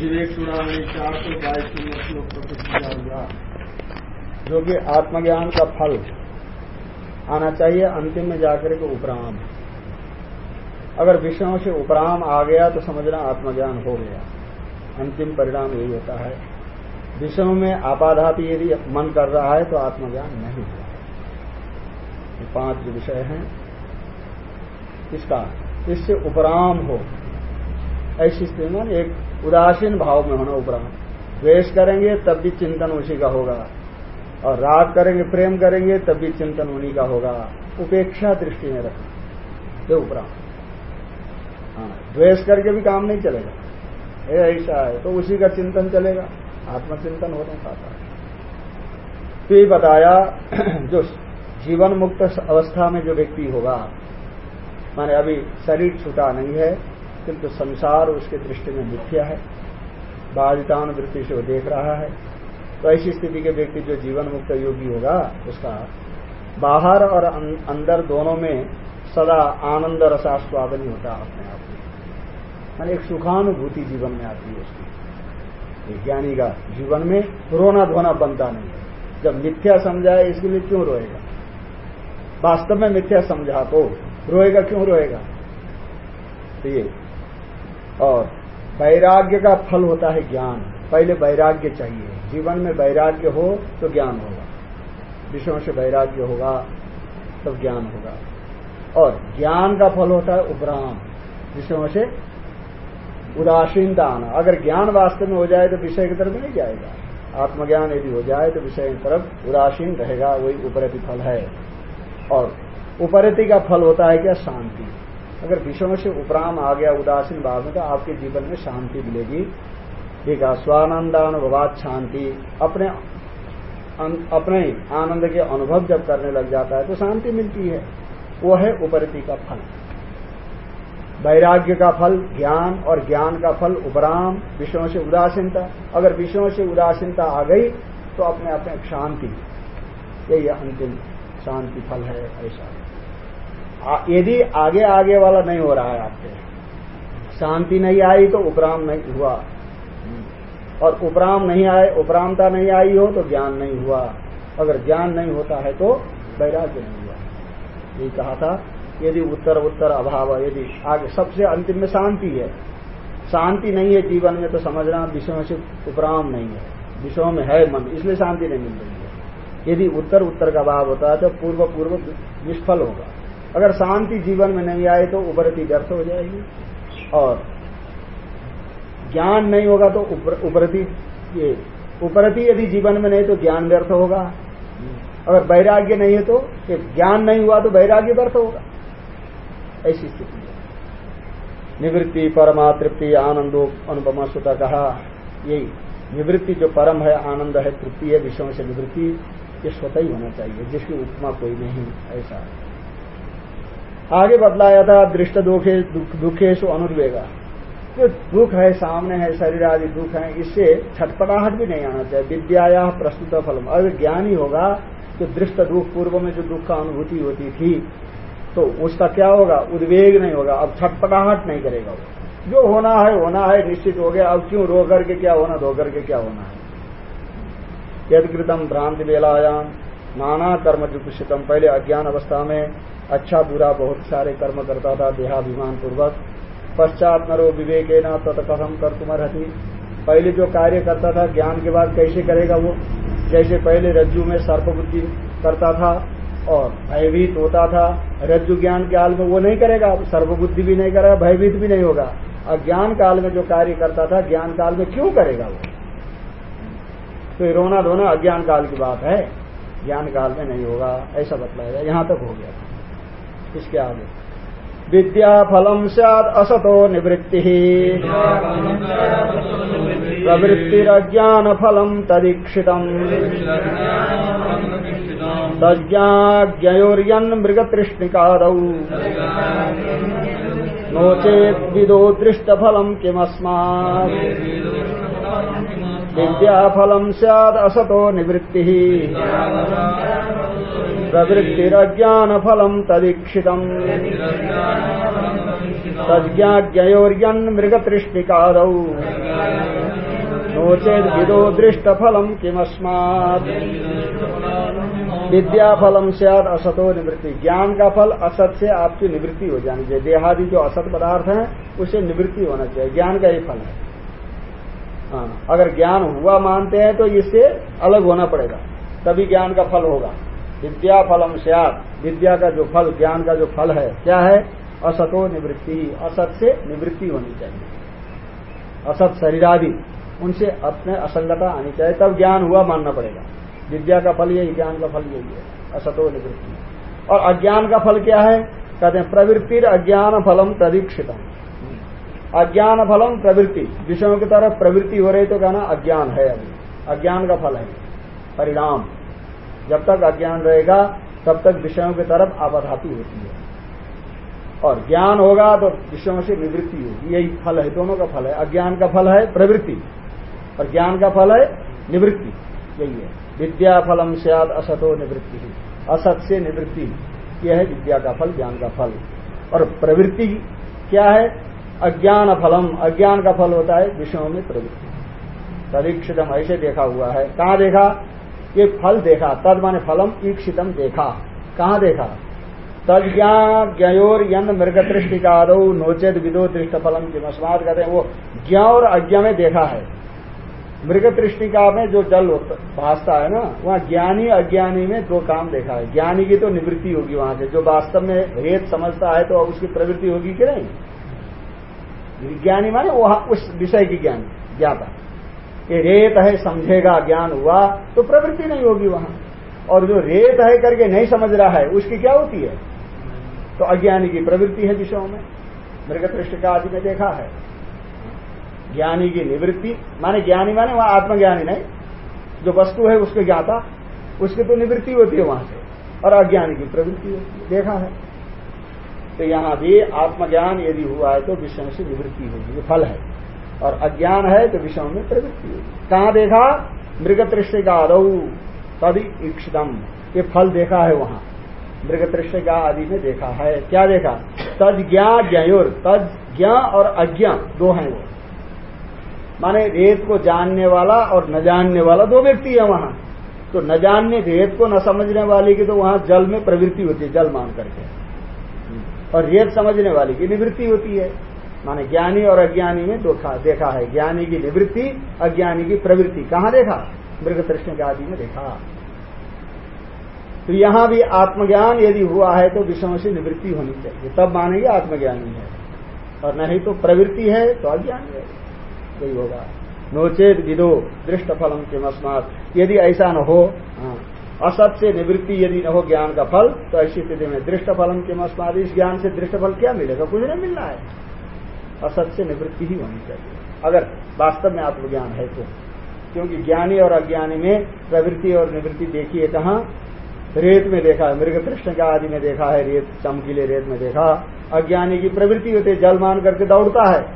विवेक चूड़ामणि चार सौ बाईस श्लोक प्रतिष्ठा हुआ जो कि आत्मज्ञान का फल आना चाहिए अंतिम में जाकर के उपराम। अगर विषयों से उपराम आ गया तो समझना आत्मज्ञान हो गया। अंतिम परिणाम यही होता है। विषयों में आपाधापि यदि मन कर रहा है तो आत्मज्ञान नहीं हुआ ये पाँच जो विषय हैं, इसका, इससे उपराम हो। ऐसी स्थिति में एक उदासीन भाव में होना उपराम द्वेष करेंगे, तब भी चिंतन उसी का होगा। और राग करेंगे, प्रेम करेंगे, तब भी चिंतन उन्हीं का होगा। उपेक्षा दृष्टि में रखना ये उपराम हाँ द्वेष करके भी काम नहीं चलेगा। ऐसा है तो उसी का चिंतन चलेगा। आत्मचिंतन हो नहीं पाता। तो ये बताया, जो जीवन मुक्त अवस्था में जो व्यक्ति होगा, माने अभी शरीर छूटा नहीं है किंतु संसार उसके दृष्टि में मिथ्या है बाधितान वृत्ति से वो देख रहा है तो ऐसी स्थिति के व्यक्ति जो जीवन मुक्त योगी होगा उसका बाहर और अं-, अंदर दोनों में सदा आनंद रसास्वादन ही होता है अपने आप में। एक सुखानुभूति जीवन में आती है उसकी। ज्ञानी का जीवन में रोना धोना बनता नहीं है। जब मिथ्या समझाए इसके लिए क्यों रोएगा? वास्तव में मिथ्या समझा तो रोएगा क्यों रोएगा? तो ये और वैराग्य का फल होता है ज्ञान। पहले वैराग्य चाहिए। जीवन में वैराग्य हो तो ज्ञान होगा। विषयों से वैराग्य होगा तब तो ज्ञान होगा। और ज्ञान का फल होता है उपराम। विषयों से उदासीनता आना अगर ज्ञान वास्तव में हो जाए तो विषय की तरफ़ नहीं जाएगा। आत्मज्ञान यदि हो जाए तो विषय की तरफ़ उदासीन रहेगा। वही उपरति फल है। और उपरति का फल होता है क्या? शांति। अगर विषयों से उपराम आ गया उदासीन भाव में तो आपके जीवन में शांति मिलेगी। ठीक है, स्वानंदानुभवात शांति। अपने अपने आनंद के अनुभव जब करने लग जाता है तो शांति मिलती है। वो है उपरति का फल। वैराग्य का फल, ज्ञान और ज्ञान का फल, उपराम, विषयों से उदासीनता। अगर विषयों से उदासीनता आ गई तो अपने अपने शांति। यही अंतिम शांति फल है ऐसा। यदि आगे आगे वाला नहीं हो रहा है आपके, शांति नहीं आई तो उपराम नहीं हुआ। और उपराम नहीं आए, उपरामता नहीं आई हो तो ज्ञान नहीं हुआ। अगर ज्ञान नहीं होता है तो वैराग्य नहीं हुआ। ये कहा था, यदि उत्तर उत्तर अभाव, यदि आगे सबसे अंतिम में शांति है। शांति नहीं है जीवन में तो समझना विषयों से उपराम नहीं है। विषयों में है मन, इसलिए शांति नहीं मिल रही है। यदि उत्तर उत्तर का अभाव होता है तो पूर्व पूर्व निष्फल होगा। अगर शांति जीवन में नहीं आए तो उपरति व्यर्थ हो जाएगी। और ज्ञान नहीं होगा तो उपरति ये उपरति यदि जीवन में नहीं तो ज्ञान व्यर्थ होगा। अगर वैराग्य नहीं है तो ज्ञान नहीं हुआ तो वैराग्य व्यर्थ होगा। ऐसी स्थिति है। निवृत्ति, परमा, तृप्ति, आनंदो, अनुपमा, सुता कहा, यही। निवृत्ति जो परम है, आनंद है, तृप्ति है, विषयों से निवृत्ति, ये स्वतः ही होना चाहिए, जिसकी उपमा कोई नहीं, ऐसा। है आगे बदलाया था, दृष्ट दुखे दुखेश अनुर्वेगा। जो दुख है, सामने है, शरीर आदि दुख है, इससे छटपटाहट भी नहीं आना चाहिए। विद्याया प्रस्तुत फलम। अगर ज्ञानी होगा तो दृष्ट दुख पूर्व में जो दुख का अनुभूति होती थी तो उसका क्या होगा? उद्वेग नहीं होगा। अब छटपटाहट नहीं करेगा वो। जो होना है होना है, निश्चित हो गया। अब क्यों रो करके क्या होना, धो करके क्या होना है? यदकृतम भ्रांति बेलायाम। नाना कर्म जुषितम पहले अज्ञान अवस्था में अच्छा बुरा बहुत सारे कर्म करता था देहाभिमान पूर्वक पश्चात नरो विवेक न तत्कथम कर तुम्हारी पहले जो कार्य करता था, ज्ञान के बाद कैसे करेगा वो? जैसे पहले रज्जु में सर्प बुद्धि करता था और भयभीत होता था, रज्जु ज्ञान के काल में वो नहीं करेगा सर्वबुद्धि भी नहीं करेगा, भयभीत भी नहीं होगा। और ज्ञान काल में जो कार्य करता था, ज्ञान काल में क्यों करेगा वो? तो रोना धोना अज्ञान काल की बात है। ज्ञान काल में नहीं होगा, ऐसा बतलाएगा यहाँ तक हो गया। इसके आगे। विद्या फलम सद असतो निवृत्ति। प्रवृत्तिरज्ञान फलम तदीक्षित तज्ञाज्ञयोर्यन मृगतृष्णिकाद। नोचेत विदो दृष्टफलम किमस्मा विद्याफलम सद असतो निवृत्ति। प्रवृत्तिरज्ञानफलम् तदीक्षितम्। तज्ञाज्ञयोर्यन् मृगतृष्णिकादौ नोचेद विदो दृष्ट फलम किमस्मात। विद्या फलम से असतो निवृत्ति। ज्ञान का फल असत से आपकी निवृत्ति हो जानी चाहिए। देहादि जो असत पदार्थ है उससे निवृत्ति होना चाहिए। ज्ञान का ही फल है। हाँ। अगर ज्ञान हुआ मानते हैं तो इससे अलग होना पड़ेगा। तभी ज्ञान का फल होगा। विद्या फलम स्यात। विद्या का जो फल, ज्ञान का जो फल है, क्या है? असतो निवृत्ति। असत से निवृत्ति होनी चाहिए। असत शरीरादि, उनसे अपने असंगता आनी चाहिए। तब ज्ञान हुआ मानना पड़ेगा। विद्या का फल यही, ज्ञान का फल यही है। असतो निवृत्ति। और अज्ञान का फल क्या है? कहते हैं प्रवृत्ति अज्ञान फलम तदीक्षितम अज्ञान फलम प्रवृत्ति। विषयों की तरफ़ प्रवृत्ति हो रही तो कहना अज्ञान है अभी। अज्ञान का फल है। परिणाम। जब तक अज्ञान रहेगा, तब तक विषयों की तरफ़ आपाधापी होती है। और ज्ञान होगा तो विषयों से निवृत्ति होगी। यही फल है, दोनों का फल है। अज्ञान का फल है प्रवृत्ति। और ज्ञान का फल है निवृत्ति। यही है। विद्या फलम से असतो निवृत्ति। असत से निवृत्ति। यह है विद्या का फल, ज्ञान का फल। और प्रवृत्ति क्या है? अज्ञान फलम, अज्ञान का फल होता है विषयों में प्रवृत्ति। तदीक्षितम ऐसे देखा हुआ है। कहा देखा? ये फल देखा। तद माने फलम, ईक्षितम देखा। कहा देखा? तद ज्ञोर यन मृग दृष्टिकाद नोचेद विदो दृष्ट फलम की मस्मात कहते हैं, वो ज्ञ और अज्ञा में देखा है। मृग दृष्टिका में जो जल भासता है ना, वहाँ ज्ञानी, अज्ञानी में दो काम देखा है। ज्ञानी की तो निवृत्ति होगी वहाँ से। जो वास्तव में रेत समझता है तो उसकी प्रवृत्ति होगी कि नहीं? ज्ञानी माने वो उस विषय की ज्ञान, ज्ञाता। ये रेत है, समझेगा ज्ञान हुआ तो प्रवृत्ति नहीं होगी वहाँ। और जो रेत है करके नहीं समझ रहा है, उसकी क्या होती है? तो अज्ञानी की प्रवृत्ति है विषयों में। मृग का आदि में देखा है। ज्ञानी की निवृत्ति, माने ज्ञानी माने वहाँ आत्मज्ञानी नहीं। जो वस्तु है उसके ज्ञाता, उसकी तो निवृत्ति होती है वहाँ से। और अज्ञानी की प्रवृत्ति होती है, देखा है। तो यहाँ भी आत्मज्ञान यदि हुआ है तो विषयों से निवृत्ति होगी, ये फल है। और अज्ञान है तो विषयों में प्रवृत्ति होगी। कहाँ देखा? मृग का आदौ तद ये फल देखा है वहाँ। मृग का आदि में देखा है। क्या देखा? तद ज्ञा ज्ञोर तद ज्ञा और अज्ञा दो हैं वो। माने रेत को जानने वाला और न जानने वाला दो व्यक्ति है वहाँ। तो न जानने, रेत को न समझने वाले की तो वहाँ जल में प्रवृत्ति होती है, जल मान करके। और रेत समझने वाली की निवृत्ति होती है। माने ज्ञानी और अज्ञानी में देखा देखा है। ज्ञानी की निवृत्ति अज्ञानी की प्रवृत्ति। कहाँ देखा? मृग कृष्ण के आदि में देखा। तो यहाँ भी आत्मज्ञान यदि हुआ है तो विषयों से निवृत्ति होनी चाहिए। तब मानेंगे आत्मज्ञानी है। और नहीं तो प्रवृत्ति है तो अज्ञानी है। यही होगा। नोचेत विदो दृष्ट फलम के मस्मात यदि ऐसा न हो हाँ, असत से निवृत्ति यदि न हो ज्ञान का फल तो ऐसी स्थिति में दृष्ट फलम के मस्माद इस ज्ञान से दृष्ट फल क्या मिलेगा? कुछ नहीं मिलना है। असत से निवृत्ति ही होनी चाहिए। अगर वास्तव में आत्मज्ञान है तो। क्योंकि ज्ञानी और अज्ञानी में प्रवृत्ति और निवृत्ति देखिए कहा? रेत में देखा मृग कृष्ण का आदि में देखा है, रेत, चमकीले रेत में देखा। अज्ञानी की प्रवृत्ति होती है जल मान करके दौड़ता है।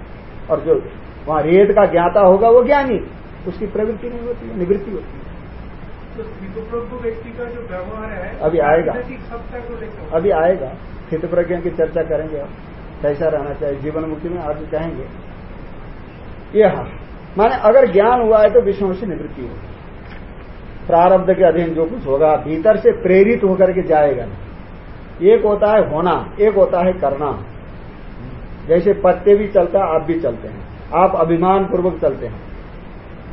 और जो वहाँ रेत का ज्ञाता होगा, वो ज्ञानी। उसकी प्रवृत्ति नहीं होती है निवृत्ति होती है। तो व्यक्ति का जो व्यवहार है अभी आएगा। अभी आएगा। स्थित प्रज्ञा की चर्चा करेंगे आप। कैसा रहना चाहिए? जीवन मुक्ति में आगे कहेंगे। यह माने अगर ज्ञान हुआ है तो विषयों से निवृत्ति होगी। प्रारब्ध के अधीन जो कुछ होगा भीतर से प्रेरित होकर के जाएगा। एक होता है होना एक होता है करना। जैसे पत्ते भी चलता है आप भी चलते हैं। आप अभिमान पूर्वक चलते हैं।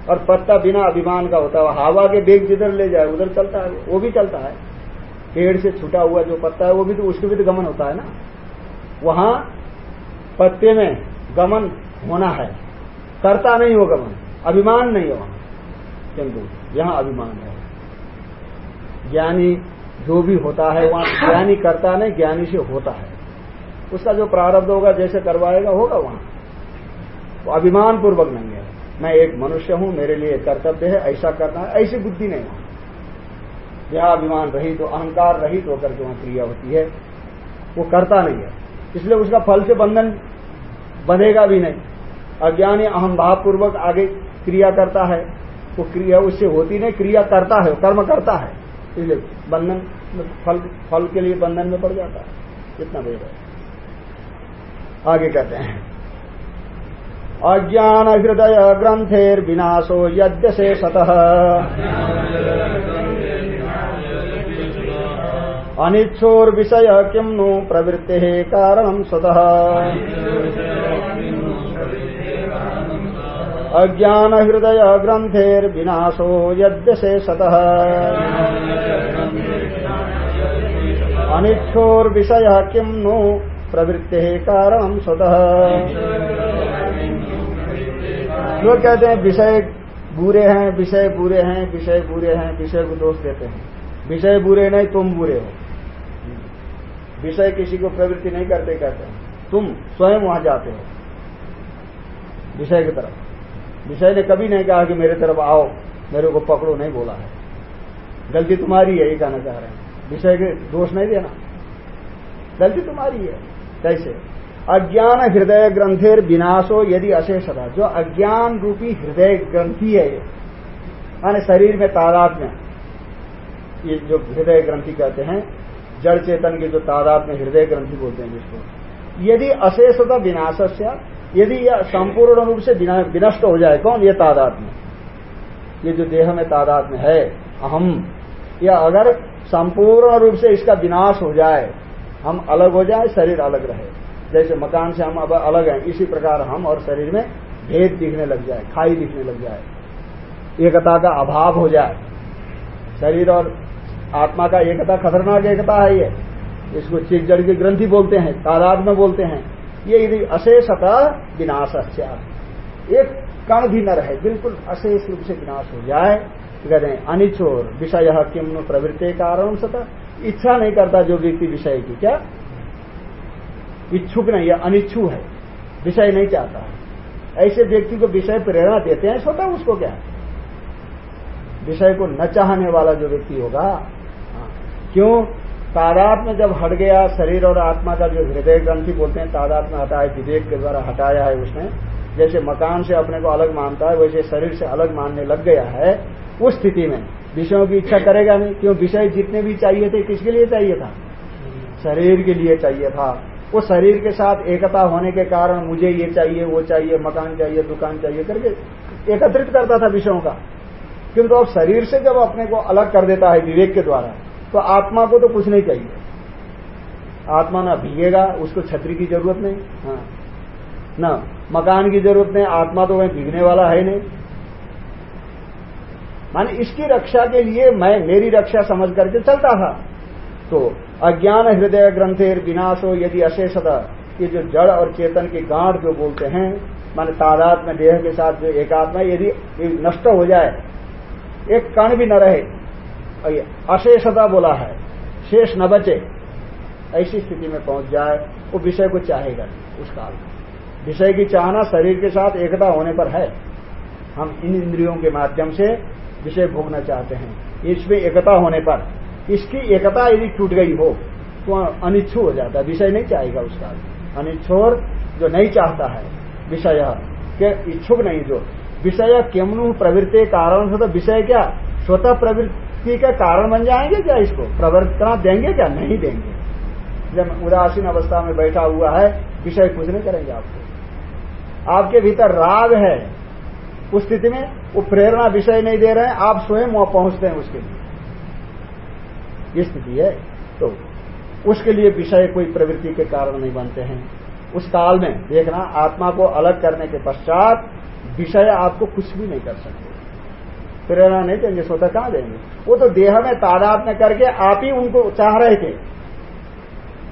और पत्ता बिना अभिमान का होता है हवा के बेग जिधर ले जाए, उधर चलता है, वो भी चलता है। पेड़ से छुटा हुआ जो पत्ता है, वो भी तो उसके भी तो गमन होता है ना। वहाँ पत्ते में गमन होना है। करता नहीं हो गमन, अभिमान नहीं है वहाँ। किंतु यहाँ अभिमान है। ज्ञानी जो भी होता है, वहाँ ज्ञानी करता नहीं, ज्ञानी से होता है। उसका जो प्रारब्ध होगा, जैसे करवाएगा, होगा वहाँ। वो अभिमान पूर्वक नहीं है। मैं एक मनुष्य हूँ, मेरे लिए कर्तव्य है, ऐसा करना है ऐसी बुद्धि नहीं। यह अभिमान रहित तो अहंकार रहित तो होकर वहाँ क्रिया होती है, वो करता नहीं है। इसलिए उसका फल से बंधन बनेगा भी नहीं। अज्ञानी अहम भाव पूर्वक आगे क्रिया करता है, वो क्रिया उससे होती नहीं, क्रिया करता है कर्म करता है। इसलिए बंधन, फल फल के लिए बंधन में पड़ जाता है। इतना है। आगे कहते हैं। अज्ञान हृदय ग्रंथेर्विनाशो यद्य से सतः किम नु प्रवृत्ति कारण स्वतः। अज्ञान हृदय ग्रंथेर्विनाशो यद्य से सतः किम नु प्रवृत्ति कारण स्वतः। लोग कहते हैं, विषय बुरे हैं, विषय बुरे हैं, विषय बुरे हैं, विषय को दोष देते हैं। विषय बुरे नहीं, तुम बुरे हो। विषय किसी को प्रवृत्ति नहीं करते, कहते हैं। तुम स्वयं वहाँ जाते हो। विषय की तरफ़। विषय ने कभी नहीं कहा कि मेरे तरफ़ आओ, मेरे को पकड़ो, नहीं बोला है। गलती तुम्हारी है, ये कहना चाह रहे हैं। विषय के दोष नहीं देना। गलती तुम्हारी है। कैसे? अज्ञान हृदय ग्रंथेर विनाशो यदि अशेषता। जो अज्ञान रूपी हृदय ग्रंथि है ये, माने शरीर में तादाद में, ये जो हृदय ग्रंथि कहते हैं, जड़ चेतन के जो तादाद में हृदय ग्रंथि बोलते हैं जिसको। यदि अशेषता विनाश यदि यह संपूर्ण रूप से विनष्ट हो जाए, कौन? ये तादाद में। ये जो देह में तादाद में है, अहम। या अगर संपूर्ण रूप से इसका विनाश हो जाए, हम अलग हो जाए, शरीर अलग रहे। जैसे मकान से हम अब अलग हैं, इसी प्रकार हम और शरीर में भेद दिखने लग जाए, खाई दिखने लग जाए। एकता का अभाव हो जाए। शरीर और आत्मा का एकता खतरनाक एकता है ये। इसको चिक जड़ की ग्रंथि बोलते हैं, तादाद में बोलते हैं। ये यदि अशेषता विनाश अच्छा एक कण भी न रहे, बिल्कुल अशेष रूप से विनाश हो जाए। कहते हैं अनिच्छोर विषय किम प्रवृत्ति कारण सता। इच्छा नहीं करता जो व्यक्ति विषय की, क्या? इच्छुक नहीं है अनिच्छु है। विषय नहीं चाहता। ऐसे व्यक्ति को विषय प्रेरणा देते हैं स्वतः उसको क्या? विषय को न चाहने वाला जो व्यक्ति होगा हाँ, क्यों? तादात में जब हट गया शरीर और आत्मा का जो हृदय ग्रंथि बोलते हैं तादात में हटाया विवेक के द्वारा हटाया है उसने जैसे मकान से अपने को अलग मानता है वैसे शरीर से अलग मानने लग गया है उस स्थिति में। विषयों की इच्छा करेगा नहीं क्यों? विषय जितने भी चाहिए थे किसके लिए चाहिए था? शरीर के लिए चाहिए था। वो शरीर के साथ एकता होने के कारण मुझे ये चाहिए, वो चाहिए, मकान चाहिए, दुकान चाहिए करके एकत्रित करता था विषयों का। किंतु अब शरीर से जब अपने को अलग कर देता है विवेक के द्वारा तो आत्मा को तो कुछ नहीं चाहिए। आत्मा ना भीगेगा, उसको छतरी की ज़रूरत नहीं। हाँ। न मकान की ज़रूरत नहीं, आत्मा तो वहीं भीगने वाला है नहीं। माने इसकी रक्षा के लिए मैं, मेरी रक्षा समझ करके चलता था। तो अज्ञान हृदय ग्रंथेर विनाशो यदि अशेषता ये जो जड़ और चेतन की गांठ जो बोलते हैं, माने तादाद में देह के साथ जो एकात्मा यदि नष्ट हो जाए, एक कण भी न रहे अशेषता बोला है, शेष न बचे, ऐसी स्थिति में पहुँच जाए, वो विषय को चाहेगा उस काल विषय की चाहना शरीर के साथ एकता होने पर है। हम इन इंद्रियों के माध्यम से विषय भोगना चाहते हैं। इसमें एकता होने पर इसकी एकता यदि टूट गई हो तो अनिच्छु हो जाता है, विषय नहीं चाहेगा उसका। अनिच्छोर जो नहीं चाहता है, विषय, के इच्छुक नहीं जो। विषय केमनु प्रवृत्ति कारण से तो विषय क्या? स्वतः प्रवृत्ति का कारण बन जाएँगे क्या इसको? प्रवर्तना देंगे क्या? नहीं देंगे। जब उदासीन अवस्था में बैठा हुआ है, विषय कुछ नहीं करेंगे आपको। आपके भीतर राग है, उस स्थिति में वो प्रेरणा विषय नहीं दे रहे हैं, आप स्वयं वहाँ पहुँचते हैं उसके लिए। ये स्थिति है। तो उसके लिए विषय कोई प्रवृत्ति के कारण नहीं बनते हैं। उस काल में देखना, आत्मा को अलग करने के पश्चात विषय आपको कुछ भी नहीं कर सकते। प्रेरणा नहीं देंगे, स्वतः कहाँ देंगे? वो तो देह में, तादाद में करके आप ही उनको चाह रहे थे।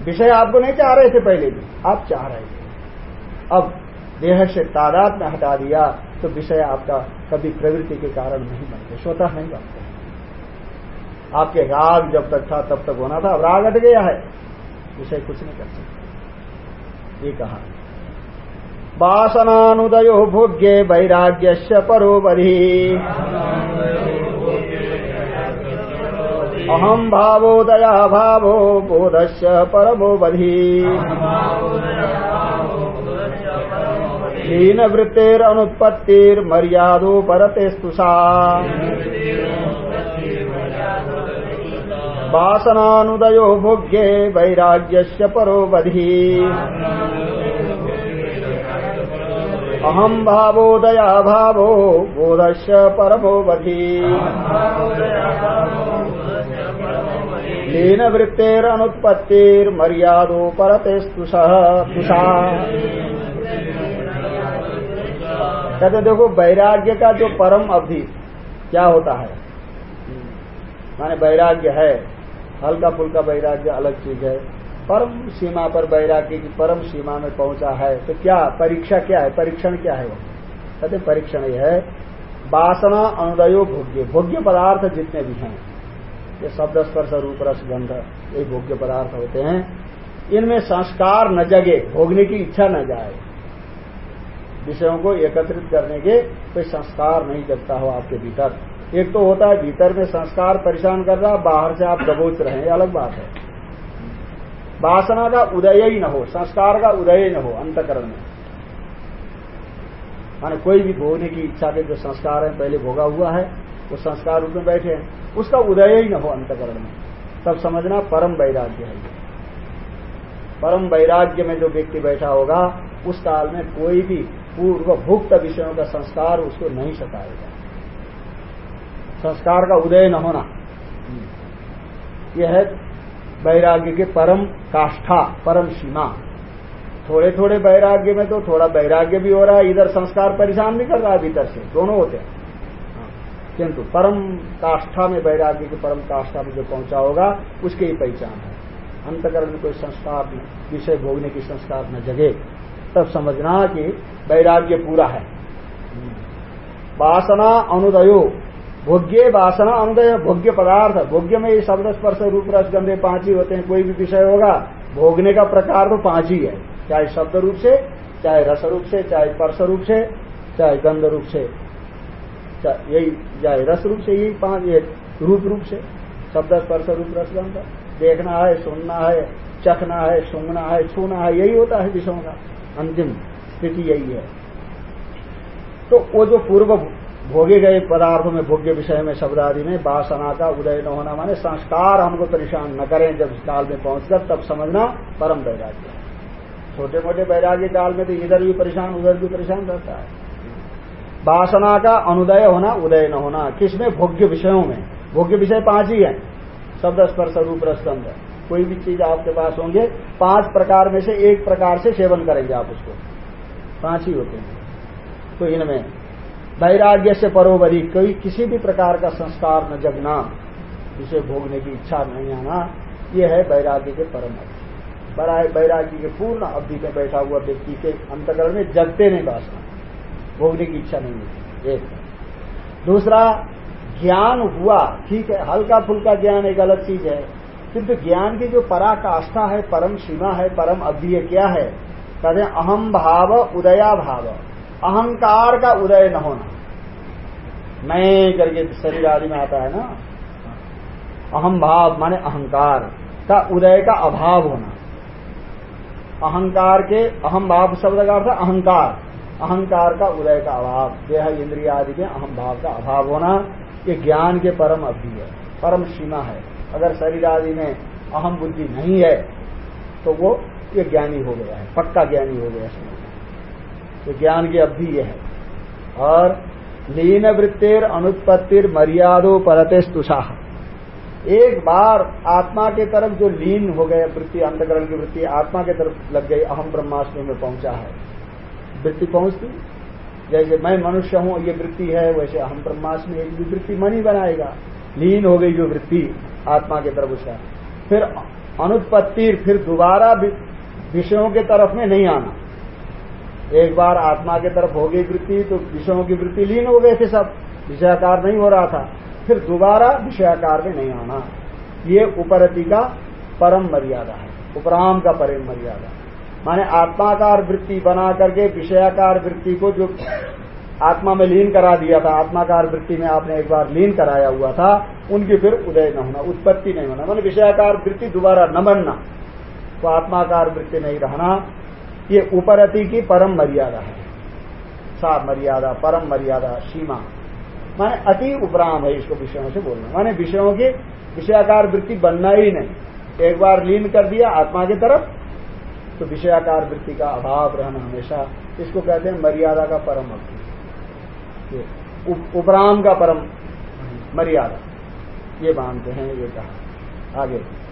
विषय आपको नहीं चाह रहे थे पहले भी, आप चाह रहे थे। अब देह से तादाद में हटा दिया तो विषय आपका कभी प्रवृत्ति के कारण नहीं बनते, स्वतः नहीं बनते। आपके राग जब तक था, तब तक होना था। अब राग हट गया है। विषय कुछ नहीं कर सकते। ये कहा। वासनानुदयो भोग्य वैराग्य परो बधी अहम भावोदया भावो बोधस्य परमो बधी हीन वृत्तिरनुत्पत्तिर्मर्यादो परते स्तुषा वासनानुदयो भोग्ये वैराग्यस्य परो बधी अहम भावोदया भावो बोधस्य परमोवधि। लीन वृत्तेरनुत्पत्तिर्मर्यादो परते तुषा। कहते देखो, वैराग्य का जो परम अवधि, क्या होता है? माने वैराग्य है। हल्का फुल्का वैराग्य अलग चीज़ है। परम सीमा पर वैराग्य की परम सीमा में पहुँचा है तो क्या परीक्षा क्या है? परीक्षण क्या है? वो कहते परीक्षण यह है, वासना, अनुदयो, भोग्य। भोग्य पदार्थ जितने भी हैं, ये शब्द, स्पर्श, रूप, रस, गंध, ये भोग्य पदार्थ होते हैं। इनमें संस्कार न जगे, भोगने की इच्छा न जाए। विषयों को एकत्रित करने के कोई संस्कार नहीं जगता हो आपके भीतर। एक तो होता है भीतर में संस्कार परेशान कर रहा बाहर से आप दबोच रहे हैं अलग बात है। वासना का उदय ही न हो, संस्कार का उदय ही न हो अंतकरण में। माने कोई भी भोगने की इच्छा के जो संस्कार है, पहले भोगा हुआ है, वो संस्कार रूप में बैठे हैं, उसका उदय ही न हो अंतकरण में। तब समझना परम वैराग्य है परम वैराग्य में जो व्यक्ति बैठा होगा, उस काल में कोई भी पूर्व भुक्त विषयों का संस्कार उसको नहीं सताएगा। संस्कार का उदय न होना। यह है वैराग्य के परम काष्ठा, परम सीमा। थोड़े थोड़े वैराग्य में तो थोड़ा वैराग्य भी हो रहा है, इधर संस्कार परेशान भी कर रहा है, भीतर से। दोनों होते हैं। किंतु परम काष्ठा में, वैराग्य के परम काष्ठा में जो पहुँचा होगा, उसकी ही पहचान है। अंतकरण में कोई संस्कार विषय भोगने की संस्कार न जगे। तब समझना कि वैराग्य पूरा है। वासना अनुदयो। भोग्य वासना अनुदय भोग्य पदार्थ, भोग्य में ये शब्द स्पर्श रूप रस गंधे पाँच ही होते हैं, कोई भी विषय होगा, भोगने का प्रकार तो पाँच ही है। चाहे शब्द रूप से, चाहे रस रूप से, चाहे स्पर्श रूप से, चाहे गंध रूप से। यही, चाहे रस रूप से, यही पाँच रूप रूप से। शब्द स्पर्श रूप रस गंध। देखना है, सुनना है, चखना है सुंगना है, छूना है, यही होता है विषयों का। अंतिम स्थिति यही है। तो वो जो पूर्व भोगे गए पदार्थों में, भोग्य विषय में शब्द आदि में, वासना का उदय न होना माने संस्कार हमको परेशान न करें। जब इस काल में पहुंचकर तब समझना परम वैराग्य छोटे मोटे वैराग्य काल में तो इधर भी परेशान, उधर भी परेशान रहता है। वासना का अनुदय होना, उदय न होना, किसमें? भोग्य विषयों में। भोग्य विषय पाँच ही है। शब्द स्पर्श, रूप रसगंध कोई भी चीज़ आपके पास होंगे, पाँच प्रकार में से एक प्रकार से सेवन करेंगे आप उसको। पाँच ही होते हैं। तो इनमें वैराग्य से परोवरी कोई किसी भी प्रकार का संस्कार न जगना, जिसे भोगने की इच्छा नहीं आना, ये है वैराग्य के परम अवधि। वैराग्य के पूर्ण अवधि में बैठा हुआ व्यक्ति के अंतकरण में जगते नहीं वासना, भोगने की इच्छा नहीं होती, एक। दूसरा, ज्ञान हुआ, ठीक है हल्का फुल्का ज्ञान एक अलग चीज़ है, किंतु ज्ञान की जो पराकाष्ठा है, परम सीमा है, परम अवधि क्या है? कहते अहम भाव उदया भाव। अहंकार का उदय न होना। मैं करके शरीर आदि में आता है ना अहम भाव माने अहंकार का उदय का अभाव होना। अहंकार के अहम भाव शब्द का अर्थ अहंकार। अहंकार का उदय का अभाव। देह इंद्रिया आदि के अहम भाव का अभाव होना, ये ज्ञान के परम अवधि है, परम सीमा है। अगर शरीर आदि में अहम बुद्धि नहीं है तो वो ये ज्ञानी हो गया है, पक्का ज्ञानी हो गया समझ तो ज्ञान की अवधि यह है। और लीन वृत्तिर अनुत्पत्तिर मर्यादो परते स्तुषाह एक बार आत्मा के तरफ़ जो लीन हो गए, वृत्ति, अंतकरण की वृत्ति, आत्मा के तरफ़ लग गई, अहम ब्रह्माष्टमी में पहुँचा है। वृत्ति पहुँचती? जैसे मैं मनुष्य हूँ, ये वृत्ति है, वैसे अहम ब्रह्माष्टमी एक भी वृत्ति मन ही बनाएगा। लीन हो गई जो वृत्ति, आत्मा के तरफ़ उसका। फिर अनुत्पत्ति फिर दोबारा विषयों के तरफ़ में नहीं आना। एक बार आत्मा की तरफ़ होगी वृत्ति तो विषयों की वृत्ति लीन हो गए थे सब। विषयाकार नहीं हो रहा था। फिर दोबारा विषयाकार में नहीं आना। ये उपरति का परम मर्यादा है। उपराम का परम मर्यादा। माने आत्माकार वृत्ति बना करके विषयाकार वृत्ति को जो आत्मा में लीन करा दिया था, आत्माकार वृत्ति में आपने एक बार लीन कराया हुआ था, उनकी फिर उदय न होना, उत्पत्ति नहीं होना। माने विषयाकार वृत्ति दोबारा न बनना तो आत्माकार वृत्ति नहीं रहना। ये उपरति की परम मर्यादा है। सा मर्यादा, परम मर्यादा, सीमा। माने अति उपराम है इसको विषयों से बोलना। माने विषयों की विषयाकार वृत्ति बनना ही नहीं। एक बार लीन कर दिया आत्मा की तरफ़ तो विषयाकार वृत्ति का अभाव रहना हमेशा इसको कहते हैं मर्यादा का परम अर्थी। उपराम का परम मर्यादा। ये मानते हैं, ये कहा। आगे।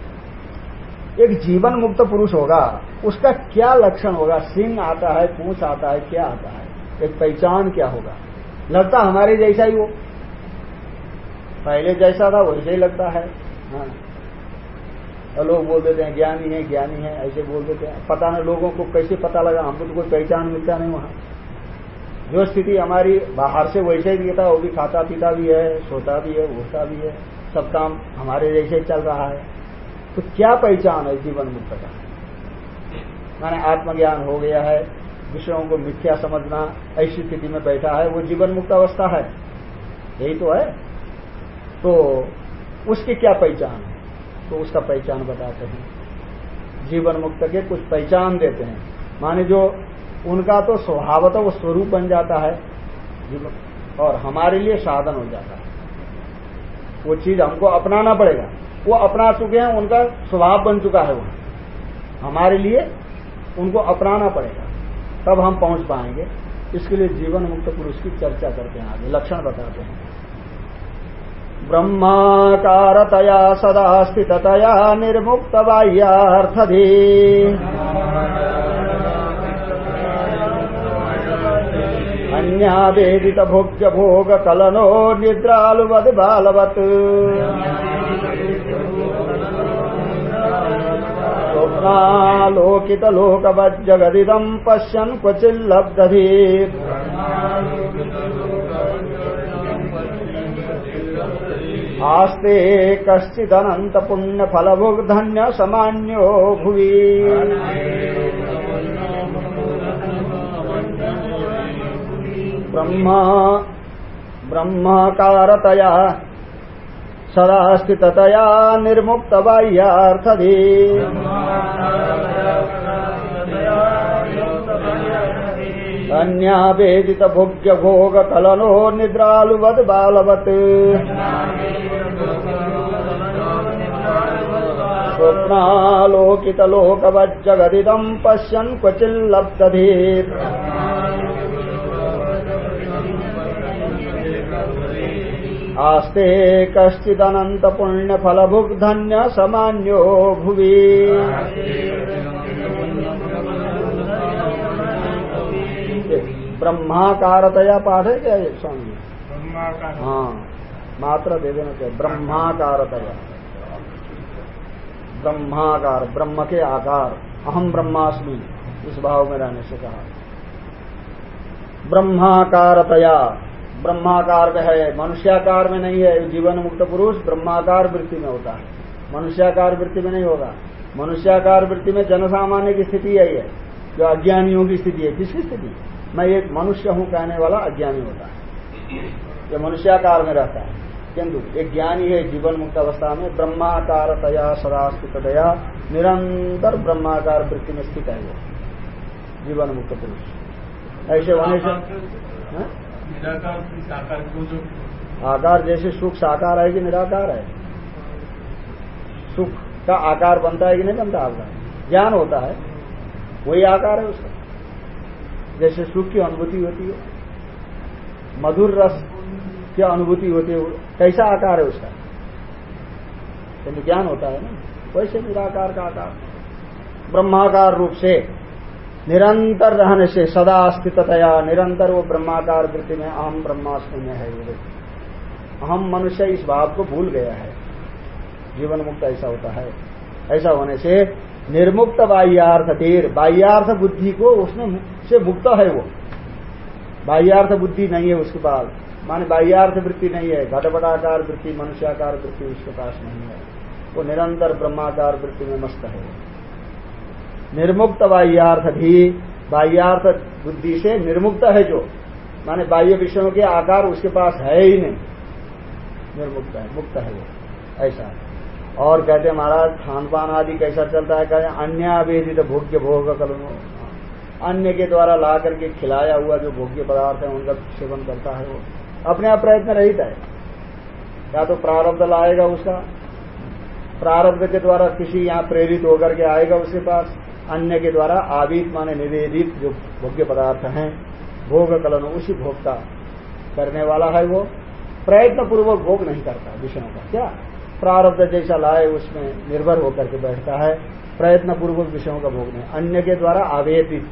एक जीवन मुक्त पुरुष होगा, उसका क्या लक्षण होगा? सिंह आता है, पूछ आता है, क्या आता है? एक पहचान क्या होगा? लगता हमारे जैसा ही वो पहले जैसा था, वैसे ही लगता है। हाँ। और लोग बोल देते हैं ज्ञानी है ज्ञानी है, ऐसे बोल देते हैं पता नहीं लोगों को कैसे पता लगा, हमको तो कोई पहचान मिलता नहीं वहाँ। जो स्थिति हमारी बाहर से वैसे ही दिखता वो भी खाता पीता भी है, सोता भी है, उठता भी है, सब काम हमारे जैसे चल रहा है। तो क्या पहचान है जीवन मुक्त का? माने आत्मज्ञान हो गया है विषयों को मिथ्या समझना, ऐसी स्थिति में बैठा है, वो जीवन मुक्त अवस्था है। यही तो है। तो उसकी क्या पहचान है? तो उसका पहचान बताते हैं। जीवन मुक्त के कुछ पहचान देते हैं। माने जो उनका तो स्वभावतः वो स्वरूप बन जाता है और हमारे लिए साधन हो जाता है। वो चीज़ हमको अपनाना पड़ेगा। वो अपना चुके हैं, उनका स्वभाव बन चुका है वो। हमारे लिए उनको अपनाना पड़ेगा। तब हम पहुँच पाएँगे। इसके लिए जीवन मुक्त पुरुष की चर्चा करते हैं आगे, लक्षण बताते हैं। ब्रह्माकारतया सदा स्थिततया निर्मुक्त बाह्यार्थधि अन्यावेदित भोग्य भोग कलनो निद्रालुवद बालवत्। स्वप्नालोकितलोकवज्जगदिदम् पश्यन् क्वचिल्लब्धधीत् आस्ते कश्चिदनन्तपुण्यफलभुग्धन्य समान्यो भुवि। ब्रह्मा ब्रह्माकारतया सदा स्थिततया निर्मुक्त बाह्यार्थधि अन्यावेदित भोग्य भोग कलनो निद्रालुवद बालवत्। स्वप्नालोकितलोकवज्जगदिदम् पश्यन् क्वचिल्लब्धधीत्। आस्ते कश्चिदनंत पुण्य फलभुग्धन्य समान्यो भुवि। ब्रह्माकारतया पाठ है क्या स्वामी? हाँ मात्र दे देना चाहिए। ब्रह्माकारतया। ब्रह्माकार ब्रह्म के आकार। अहम ब्रह्मास्मि इस भाव में रहने से कहा। ब्रह्माकारतया। ब्रह्माकार में है मनुष्याकार में नहीं है जीवन मुक्त पुरुष ब्रह्माकार वृत्ति में होता है। मनुष्याकार वृत्ति में नहीं होगा। मनुष्याकार वृत्ति में जनसामान्य की स्थिति यही है जो अज्ञानियों की स्थिति है। किसकी स्थिति? मैं एक मनुष्य हूँ कहने वाला अज्ञानी होता है। जो मनुष्याकार में रहता है। किंतु एक ज्ञानी है जीवन मुक्त अवस्था में ब्रह्माकार तया सदा निरंतर ब्रह्माकार वृत्ति में स्थित है वो। जीवन मुक्त पुरुष। ऐसे होने से हाँ? आकार जैसे सुख साकार है कि निराकार है। सुख का आकार बनता है कि नहीं बनता? आपका ज्ञान होता है। वही आकार है उसका। जैसे सुख की अनुभूति होती है। मधुर रस की अनुभूति होती है। कैसा आकार है उसका? ज्ञान होता है ना? वैसे निराकार का आकार। ब्रह्माकार रूप से। निरंतर रहने से सदा स्थिततया, निरंतर वो ब्रह्माकार वृत्ति में अहम ब्रह्मास्मि में है वो अहम मनुष्य इस भाव को भूल गया है। जीवन मुक्त ऐसा होता है। ऐसा होने से निर्मुक्त बाह्यार्थ तीर, बाह्यार्थ बुद्धि को उसमें से मुक्त है वो। बाह्यार्थ बुद्धि नहीं है उसके पास। माने बाह्यार्थ वृत्ति नहीं है। घटपटाकार वृत्ति, मनुष्याकार वृत्ति उसके पास नहीं है। वो निरंतर ब्रह्माकार वृत्ति में मस्त है। निर्मुक्त बाह्यार्थ भी बाह्यार्थ बुद्धि से निर्मुक्त है जो। माने बाह्य विषयों के आकार उसके पास है ही नहीं। निर्मुक्त है, मुक्त है वो। ऐसा और कहते महाराज खान पान आदि कैसा चलता है? कहते अन्य अवेदित भोग्य भोग कलमो अन्य के द्वारा ला करके खिलाया हुआ जो भोग्य पदार्थ है, उनका सेवन करता है वो। अपने आप प्रयत्न रहित है। या तो प्रारब्ध लाएगा उसका। प्रारब्ध के द्वारा किसी यहाँ प्रेरित होकर के आएगा उसके पास। अन्य के द्वारा आवित माने निवेदित जो भोग्य पदार्थ हैं, भोग कलन, उसी का करने वाला है वो। प्रयत्न पूर्वक भोग नहीं करता विषयों का। क्या? प्रारब्ध जैसा लाए उसमें निर्भर होकर के बैठता है। प्रयत्न पूर्वक विषयों का भोग नहीं। अन्य के द्वारा आवेदित,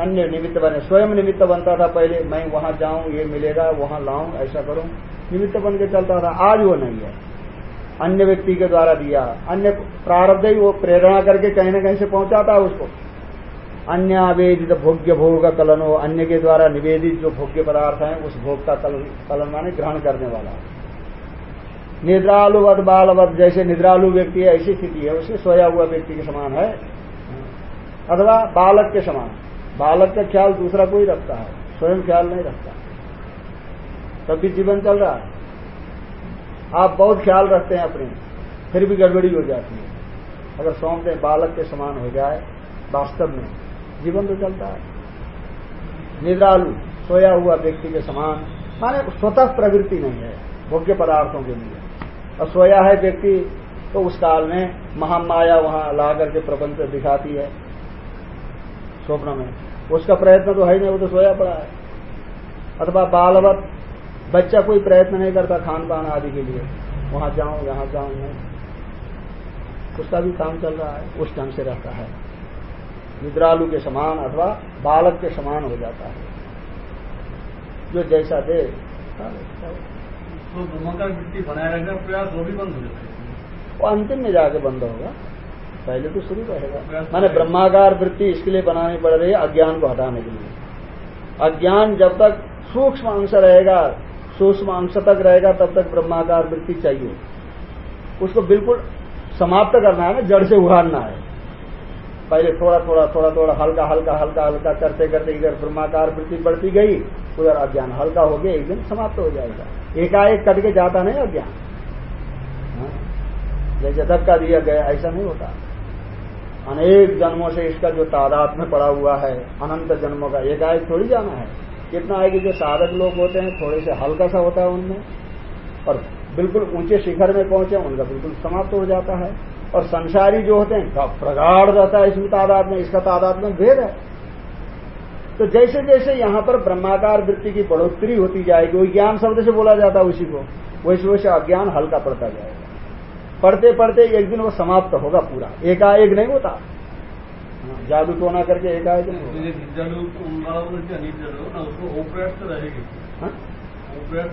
अन्य निमित्त बने। स्वयं निमित्त बनता था पहले, मैं वहाँ जाऊँ, ये मिलेगा, वहाँ लाऊं, ऐसा करूँ। निमित्त बन के चलता था, आज वो नहीं है। अन्य व्यक्ति के द्वारा दिया। अन्य प्रारब्ध ही वो प्रेरणा करके कहीं ना कहीं से पहुंचाता है उसको। अन्य आवेदित भोग्य भोग कलन हो अन्य के द्वारा निवेदित जो भोग्य पदार्थ है उस भोग का कलन, कलन माने ग्रहण करने वाला। निद्रालुवत बालवत जैसे निद्रालु व्यक्ति है ऐसी स्थिति है उसके सोया हुआ व्यक्ति के समान है। अथवा बालक के समान। बालक का ख्याल दूसरा कोई रखता है स्वयं ख्याल नहीं रखता। तब भी जीवन चल रहा है। आप बहुत ख्याल रखते हैं अपने, फिर भी गड़बड़ी हो जाती है। अगर सौंपते बालक के समान हो जाए, वास्तव में जीवन तो चलता है। निद्रालु, सोया हुआ व्यक्ति के समान, माने स्वतः प्रवृत्ति नहीं है, भोग्य पदार्थों के लिए। और सोया है व्यक्ति तो उस काल में महामाया वहाँ ला करके प्रपंच दिखाती है, स्वप्न में। उसका प्रयत्न तो है नहीं, वो तो सोया पड़ा है। अथवा बालवत बच्चा कोई प्रयत्न नहीं करता खान पान आदि के लिए। वहाँ जाऊँ यहाँ जाऊँ नहीं उसका भी काम चल रहा है उस ढंग से रहता है। निद्रालु के समान अथवा बालक के समान हो जाता है। जो जैसा दे तो ब्रह्माकार वृत्ति बनाए रखने का प्रयास वो भी बंद हो जाता है। वो अंतिम में जाके बंद होगा। पहले तो शुरू रहेगा। मैंने ब्रह्माकार वृत्ति इसके लिए बनानी पड़ रही है अज्ञान को हटाने के लिए। अज्ञान जब तक सूक्ष्म अंश रहेगा सूक्ष्म अंश तक रहेगा, तब तक ब्रह्माकार वृत्ति चाहिए। उसको बिल्कुल समाप्त करना है ना, जड़ से उहारना है। पहले थोड़ा थोड़ा थोड़ा थोड़ा, हल्का हल्का हल्का हल्का करते करते इधर ब्रह्माकार वृत्ति बढ़ती गई, उधर अज्ञान हल्का हो गया, एक दिन समाप्त हो जाएगा। एकाएक करके जाता नहीं अज्ञान। हाँ? जैसे धक्का दिया गया, ऐसा नहीं होता। अनेक जन्मों से इसका जो तादाद में पड़ा हुआ है, अनंत जन्मों का, एकाएक थोड़ी जाना है। कितना है कि जो साधक लोग होते हैं, थोड़े से हल्का सा होता है उनमें, और बिल्कुल ऊँचे शिखर में पहुँचे, उनका बिल्कुल समाप्त हो जाता है। और संसारी जो होते हैं प्रगाढ़ रहता है इसमें तादाद में, इसका तादाद में भेद है। तो जैसे जैसे यहाँ पर ब्रह्माकार वृत्ति की बढ़ोतरी होती जाएगी, वो ज्ञान शब्द से बोला जाता है उसी को, वैसे वैसे अज्ञान हल्का पड़ता जाएगा। पढ़ते पढ़ते एक दिन वो समाप्त होगा पूरा। एकाएक नहीं होता। जादू टोना करके एकाएक नहीं। होगा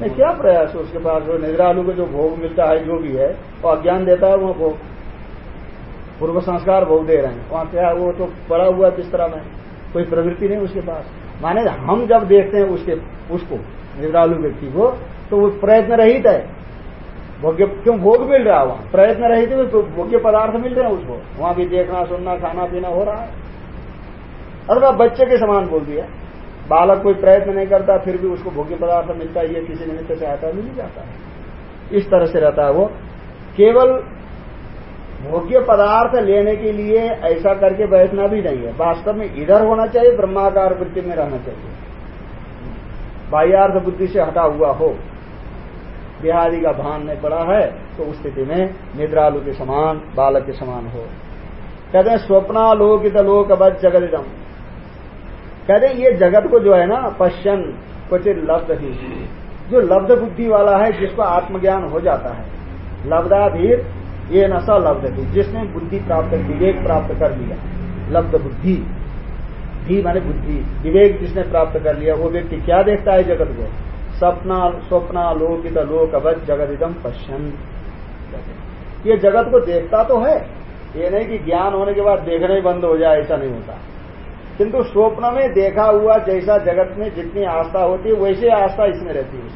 नहीं क्या प्रयास है उसके पास? वो निद्रालु को जो भोग मिलता है जो भी है वो अज्ञान देता है वो भोग पूर्व संस्कार भोग दे रहे हैं। वहाँ क्या वो तो पड़ा हुआ किस तरह में। कोई प्रवृत्ति नहीं उसके पास। माने हम जब देखते हैं उसके उसको निद्रालु व्यक्ति को तो वो प्रयत्न रहित है। भोग्य क्यों भोग मिल रहा है वहाँ? प्रयत्न रहित तो भोग्य पदार्थ मिल रहे हैं उसको। वहाँ भी देखना, सुनना, खाना, पीना हो रहा है। अथवा बच्चे के समान बोल दिया। बालक कोई प्रयत्न नहीं करता, फिर भी उसको भोग्य पदार्थ मिलता है, ये किसी निमित्त से आता मिल जाता है। इस तरह से रहता है वो। केवल भोग्य पदार्थ लेने के लिए ऐसा करके बैठना भी नहीं है। वास्तव में इधर होना चाहिए, ब्रह्माकार वृत्ति में रहना चाहिए। बाह्यार्थ बुद्धि से हटा हुआ हो। बिहारी का भान नहीं पड़ा है तो उस स्थिति में निद्रालु के समान, बालक के समान हो। कहते हैं, स्वप्नालोकित लोक बद जगत जगदिदम। कहते हैं, ये जगत को जो है ना पश्चन कुछ लब्ध ही। जो लब्ध बुद्धि वाला है, जिसको आत्मज्ञान हो जाता है। लब्धाधीर ये नशा लब्ध थी जिसने बुद्धि प्राप्त विवेक प्राप्त कर लिया, लब्ध बुद्धि। धी माने बुद्धि। विवेक जिसने प्राप्त कर लिया, वो व्यक्ति क्या देखता है जगत को? सपना, स्वप्ना, लोकित लोक अवध जगदिदम पश्चन ये जगत को देखता तो है। ये नहीं कि ज्ञान होने के बाद देखना ही बंद हो जाए, ऐसा नहीं होता। किंतु स्वप्न में देखा हुआ जैसा जगत में जितनी आस्था होती है, वैसे आस्था इसमें रहती है।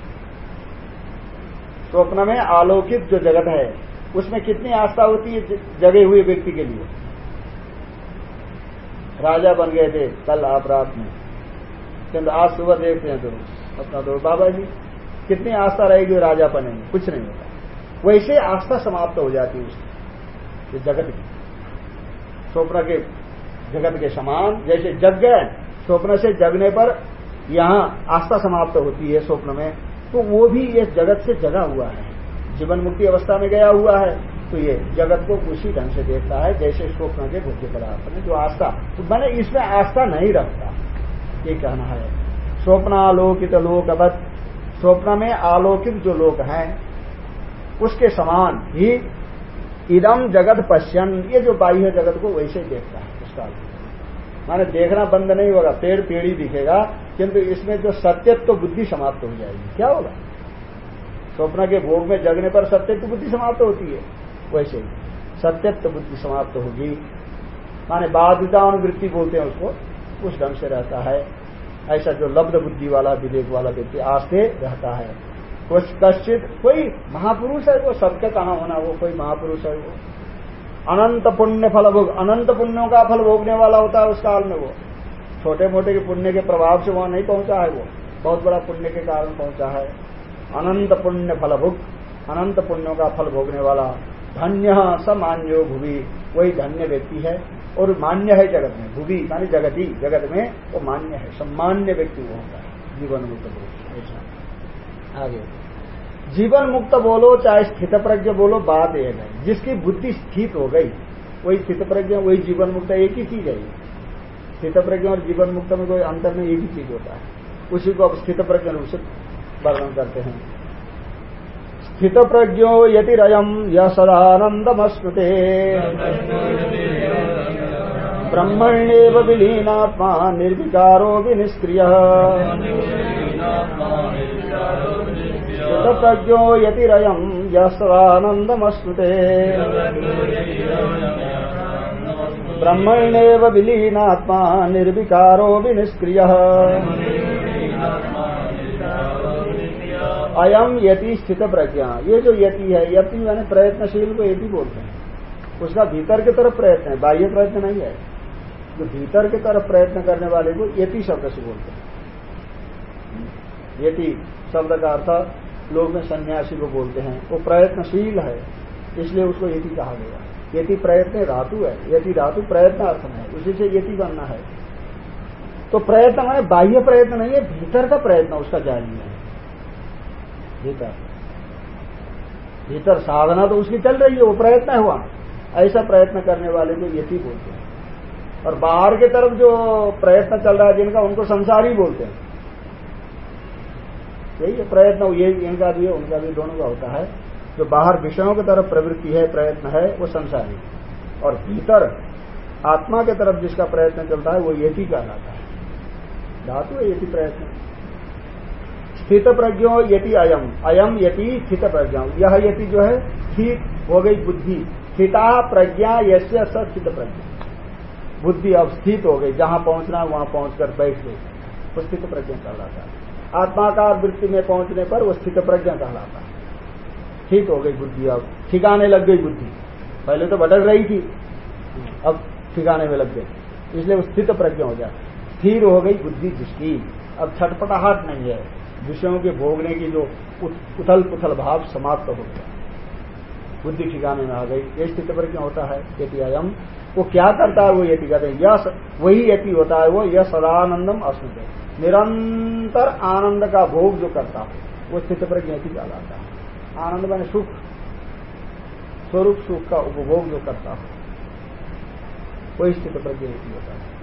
स्वप्न में आलोकित जो जगत है, उसमें कितनी आस्था होती है जगे हुए व्यक्ति के लिए? राजा बन गए थे, कल आप रात में। किंतु आज सुबह देखते हैं तो अपना तो बाबा जी, कितनी आस्था रहेगी राजा बनेंगे? कुछ नहीं होता। वैसे आस्था समाप्त हो जाती है उसकी जगत की। स्वप्न के, जगत के समान, जैसे जग गए, स्वप्न से जगने पर यहाँ आस्था समाप्त होती है स्वप्न में। तो वो भी इस जगत से जगा हुआ है। जीवन मुक्ति अवस्था में गया हुआ है। तो ये जगत को उसी ढंग से देखता है, जैसे स्वप्न के बुद्धि पदार्थ में जो आस्था। तो मैंने इसमें आस्था नहीं रखता। ये कहना है। स्वप्न आलोकित लोकवत स्वप्न में आलोकित जो लोग हैं, उसके समान ही इदम जगत पश्यन। ये जो बाह्य जगत को वैसे देखता है, उसका माने देखना बंद नहीं होगा, पेड़ पेड़ी दिखेगा, किंतु इसमें जो सत्यत्व तो बुद्धि समाप्त हो जाएगी। क्या होगा? स्वप्न के भोग में जगने पर सत्यत्व बुद्धि समाप्त होती है, वैसे ही। सत्यत्व बुद्धि समाप्त होगी। माने बाधितानुवृत्ति बोलते हैं उसको, उस ढंग से रहता है। ऐसा जो लब्ध बुद्धि वाला, विवेक वाला व्यक्ति आस्ते रहता है। कुछ कश्चित कोई महापुरुष है, वो सबके कहा होना, वो कोई महापुरुष है वो। अनंत पुण्य फल भोग, अनंत पुण्यों का फल भोगने वाला होता है उस काल में वो। छोटे मोटे के पुण्य के प्रभाव से वहाँ नहीं पहुँचा है वो। बहुत बड़ा पुण्य के कारण पहुँचा है। अनंत पुण्य फल भुग, अनंत पुण्यों का फल भोगने वाला धन्य समान्यो भूवि, वही धन्य व्यक्ति है। और मान्य है जगत में, भूवि, मानी जगत ही जगत में वो मान्य है, सम्मान्य व्यक्ति वो होता है जीवन मुक्त पुरुष ऐसा। आगे। जीवन मुक्त बोलो, चाहे स्थित प्रज्ञ बोलो, बात एक है। जिसकी बुद्धि स्थित हो गई, वही स्थित प्रज्ञ वही जीवन मुक्त एक ही चीज़ है। स्थित प्रज्ञ और जीवन मुक्त में कोई अंतर में एक ही चीज़ होता है। उसी को अब स्थित प्रज्ञ रूप से वर्णन करते हैं। स्थित प्रज्ञो यतिरयम य सदानंदमस्मृते ब्रह्मण्येव विलीनात्मा, निर्विकारो विनिष्क्रिय। प्रज्ञो यतिरयम यदानंदमस्मृते ब्रह्मण्येव विलीनात्मा, निर्विकारो विनिष्क्रिय। अयम यति स्थित प्रज्ञा ये जो यति है, यति मैंने प्रयत्नशील को यति बोलते हैं। उसका भीतर की तरफ़ प्रयत्न है, बाह्य प्रयत्न नहीं है। जो भीतर की तरफ़ प्रयत्न करने वाले को यति शब्द से बोलते हैं। यति शब्द का अर्थ लोग में सन्यासी को बोलते हैं। वो प्रयत्नशील है, इसलिए उसको यति कहा गया। यति प्रयत्न धातु है। यति धातु प्रयत्न अर्थ में है। उसी से यति बनना है। तो प्रयत्न मैंने बाह्य प्रयत्न नहीं है, भीतर का प्रयत्न उसका जारी है। भीतर। भीतर साधना तो उसकी चल रही है, वो प्रयत्न है हुआ ऐसा प्रयत्न करने वाले को यति बोलते हैं। और बाहर की तरफ़ जो प्रयत्न चल रहा है जिनका, उनको संसारी बोलते हैं। यही प्रयत्न ये इनका भी है, उनका भी दोनों का होता है। जो बाहर विषयों की तरफ़ प्रवृत्ति है, प्रयत्न है, वो संसारी और भीतर आत्मा के तरफ़ जिसका प्रयत्न चलता है, वो यति कहलाता है। धातु है यति प्रयत्न स्थित प्रज्ञो यति अयम। अयम यति स्थित प्रज्ञा। यह यति जो है, स्थित हो गई बुद्धि। स्थिता प्रज्ञा यश स्थित प्रज्ञा। बुद्धि अब स्थित हो गई, जहाँ पहुँचना वहाँ पहुंचकर बैठ गई। स्थित प्रज्ञा कहलाता है। आत्माकार वृत्ति में पहुँचने पर वो स्थित प्रज्ञा कहलाता है। ठीक हो गई बुद्धि अब। ठिकाने लग गई बुद्धि। पहले तो भटक रही थी, अब ठिकाने में लग गई। इसलिए वो स्थित प्रज्ञा हो जाए स्थिर हो गई बुद्धि जिसकी। अब छटपटाहट नहीं है। विषयों के भोगने की जो उथल पुथल भाव समाप्त हो गया। बुद्धि ठिकाने में आ गई। ये स्थिति पर क्यों होता है? यदि अयम, वो क्या करता है वो यति कहते हैं यह वही यति होता है वो यह सदानंदम अस्मित निरंतर आनंद का भोग जो करता हो, वो स्थित प्रज्ञा की कहलाता है? आनंद मैंने सुख। स्वरूप सुख का उपभोग जो करता हो, वही स्थित प्रज्ञा होता है?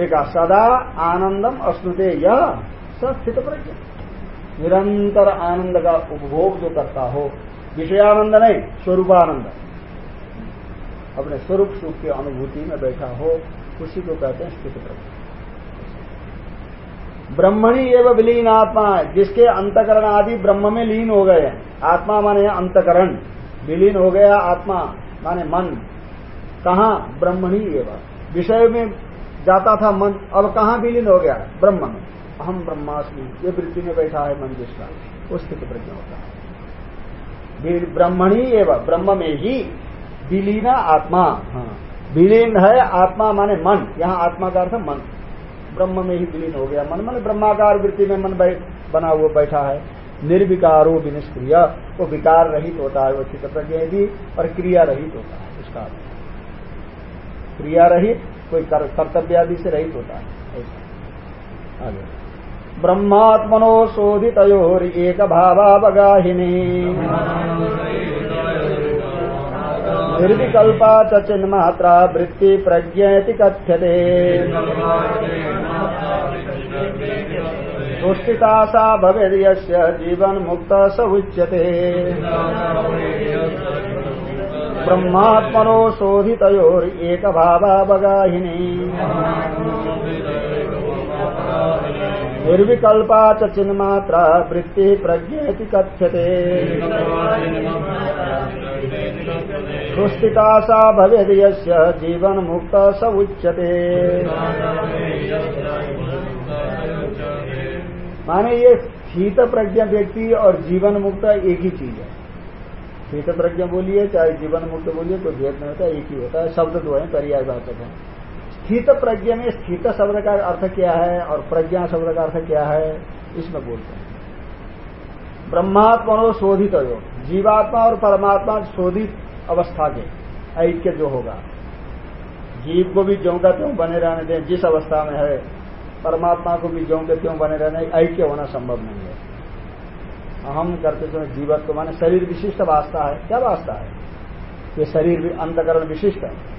एक सदा आनंदम अश्नुते यह स्थित प्रज्ञा निरंतर आनंद का उपभोग जो करता हो विषयानंद नहीं स्वरूपानंद। अपने स्वरूप सुख की अनुभूति में बैठा हो, उसी को कहते हैं स्थित प्रज्ञा ब्रह्मणी एवं विलीन आत्मा, जिसके अंतकरण आदि ब्रह्म में लीन हो गए आत्मा माने अंतकरण। विलीन हो गया आत्मा माने मन। कहा? ब्रह्मणी एवं। विषय में जाता था मन, अब कहा विलीन हो गया? ब्रह्म में। अहम ब्रह्मास्मि। ये वृत्ति में बैठा है मन जिसका। वो स्थित प्रज्ञा होता है। ब्रह्मणी एवं ब्रह्म में ही विलीना आत्मा। हाँ। विलीन है आत्मा माने मन यहाँ आत्मा का अर्थ मन। ब्रह्म में ही विलीन हो गया मन मन ब्रह्माकार वृत्ति में मन बना हुआ बैठा है। निर्विकारो विनिष्क्रिय वो विकार रहित होता है वो चित्त प्रज्ञा भी और क्रिया रहित होता है उसका क्रिया रहित कोई कर्तव्य आदि से रहित होता है ऐसा। आगे। ब्रह्मात्मनो शोधित एक भावावगाहिनी निर्विकल्पा च वृत्ति प्रज्ञेति कथ्यते। सुष्ठिता सा भवेद यस्य जीवन मुक्त स उच्यते। ब्रह्मात्मनो शोधितयोरेक भावावगाहिनी निर्विकल्पा च चिन्मात्रा वृत्ति प्रज्ञेति कथ्यते। सुस्थिता सा भवेद यस्य स उच्यते। माने ये शीत प्रज्ञा व्यक्ति और जीवन मुक्त एक ही चीज़ है। शीत प्रज्ञा बोलिए, चाहे जीवन मुक्त बोलिए, कोई भेद नहीं होता, एक ही होता है, शब्द दो है, पर्याय वाचक है। स्थित प्रज्ञा में स्थित शब्द का अर्थ क्या है और प्रज्ञा शब्द का अर्थ क्या है, इसमें बोलते हैं। ब्रह्मात्मा शोधित हो, जीवात्मा और परमात्मा शोधित अवस्था के ऐक्य जो होगा। जीव को भी ज्यों का त्यों बने रहने दें, जिस अवस्था में है, परमात्मा को भी ज्यों के त्यों बने रहने, ऐक्य होना संभव नहीं है। अहम करते समय जीवत्व माने शरीर विशिष्ट वास्ता है। क्या वास्ता है? ये शरीर अंतकरण विशिष्ट है।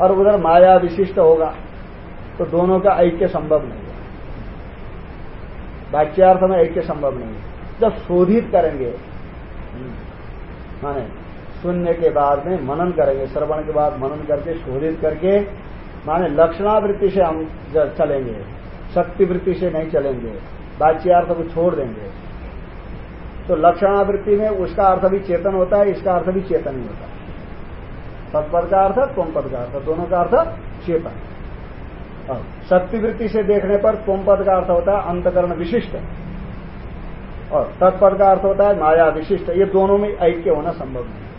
और उधर माया विशिष्ट होगा तो दोनों का ऐक्य संभव नहीं है। वाक्यार्थ में ऐक्य संभव नहीं है। जब शोधित करेंगे माने सुनने के बाद में मनन करेंगे, श्रवण के बाद मनन करके, शोधित करके, माने लक्षणावृत्ति से हम चलेंगे शक्ति वृत्ति से नहीं चलेंगे, वाच्यार्थ को छोड़ देंगे तो लक्षणावृत्ति में उसका अर्थ भी चेतन होता है, इसका अर्थ भी चेतन ही होता है। तत्पद का अर्थ त्वम पद का अर्थ, दोनों का अर्थ चेतन। और शक्ति वृत्ति से देखने पर त्वम पद का अर्थ होता है अंतकरण विशिष्ट। और तत्पद का अर्थ होता है माया विशिष्ट। ये दोनों में ऐक्य होना संभव नहीं।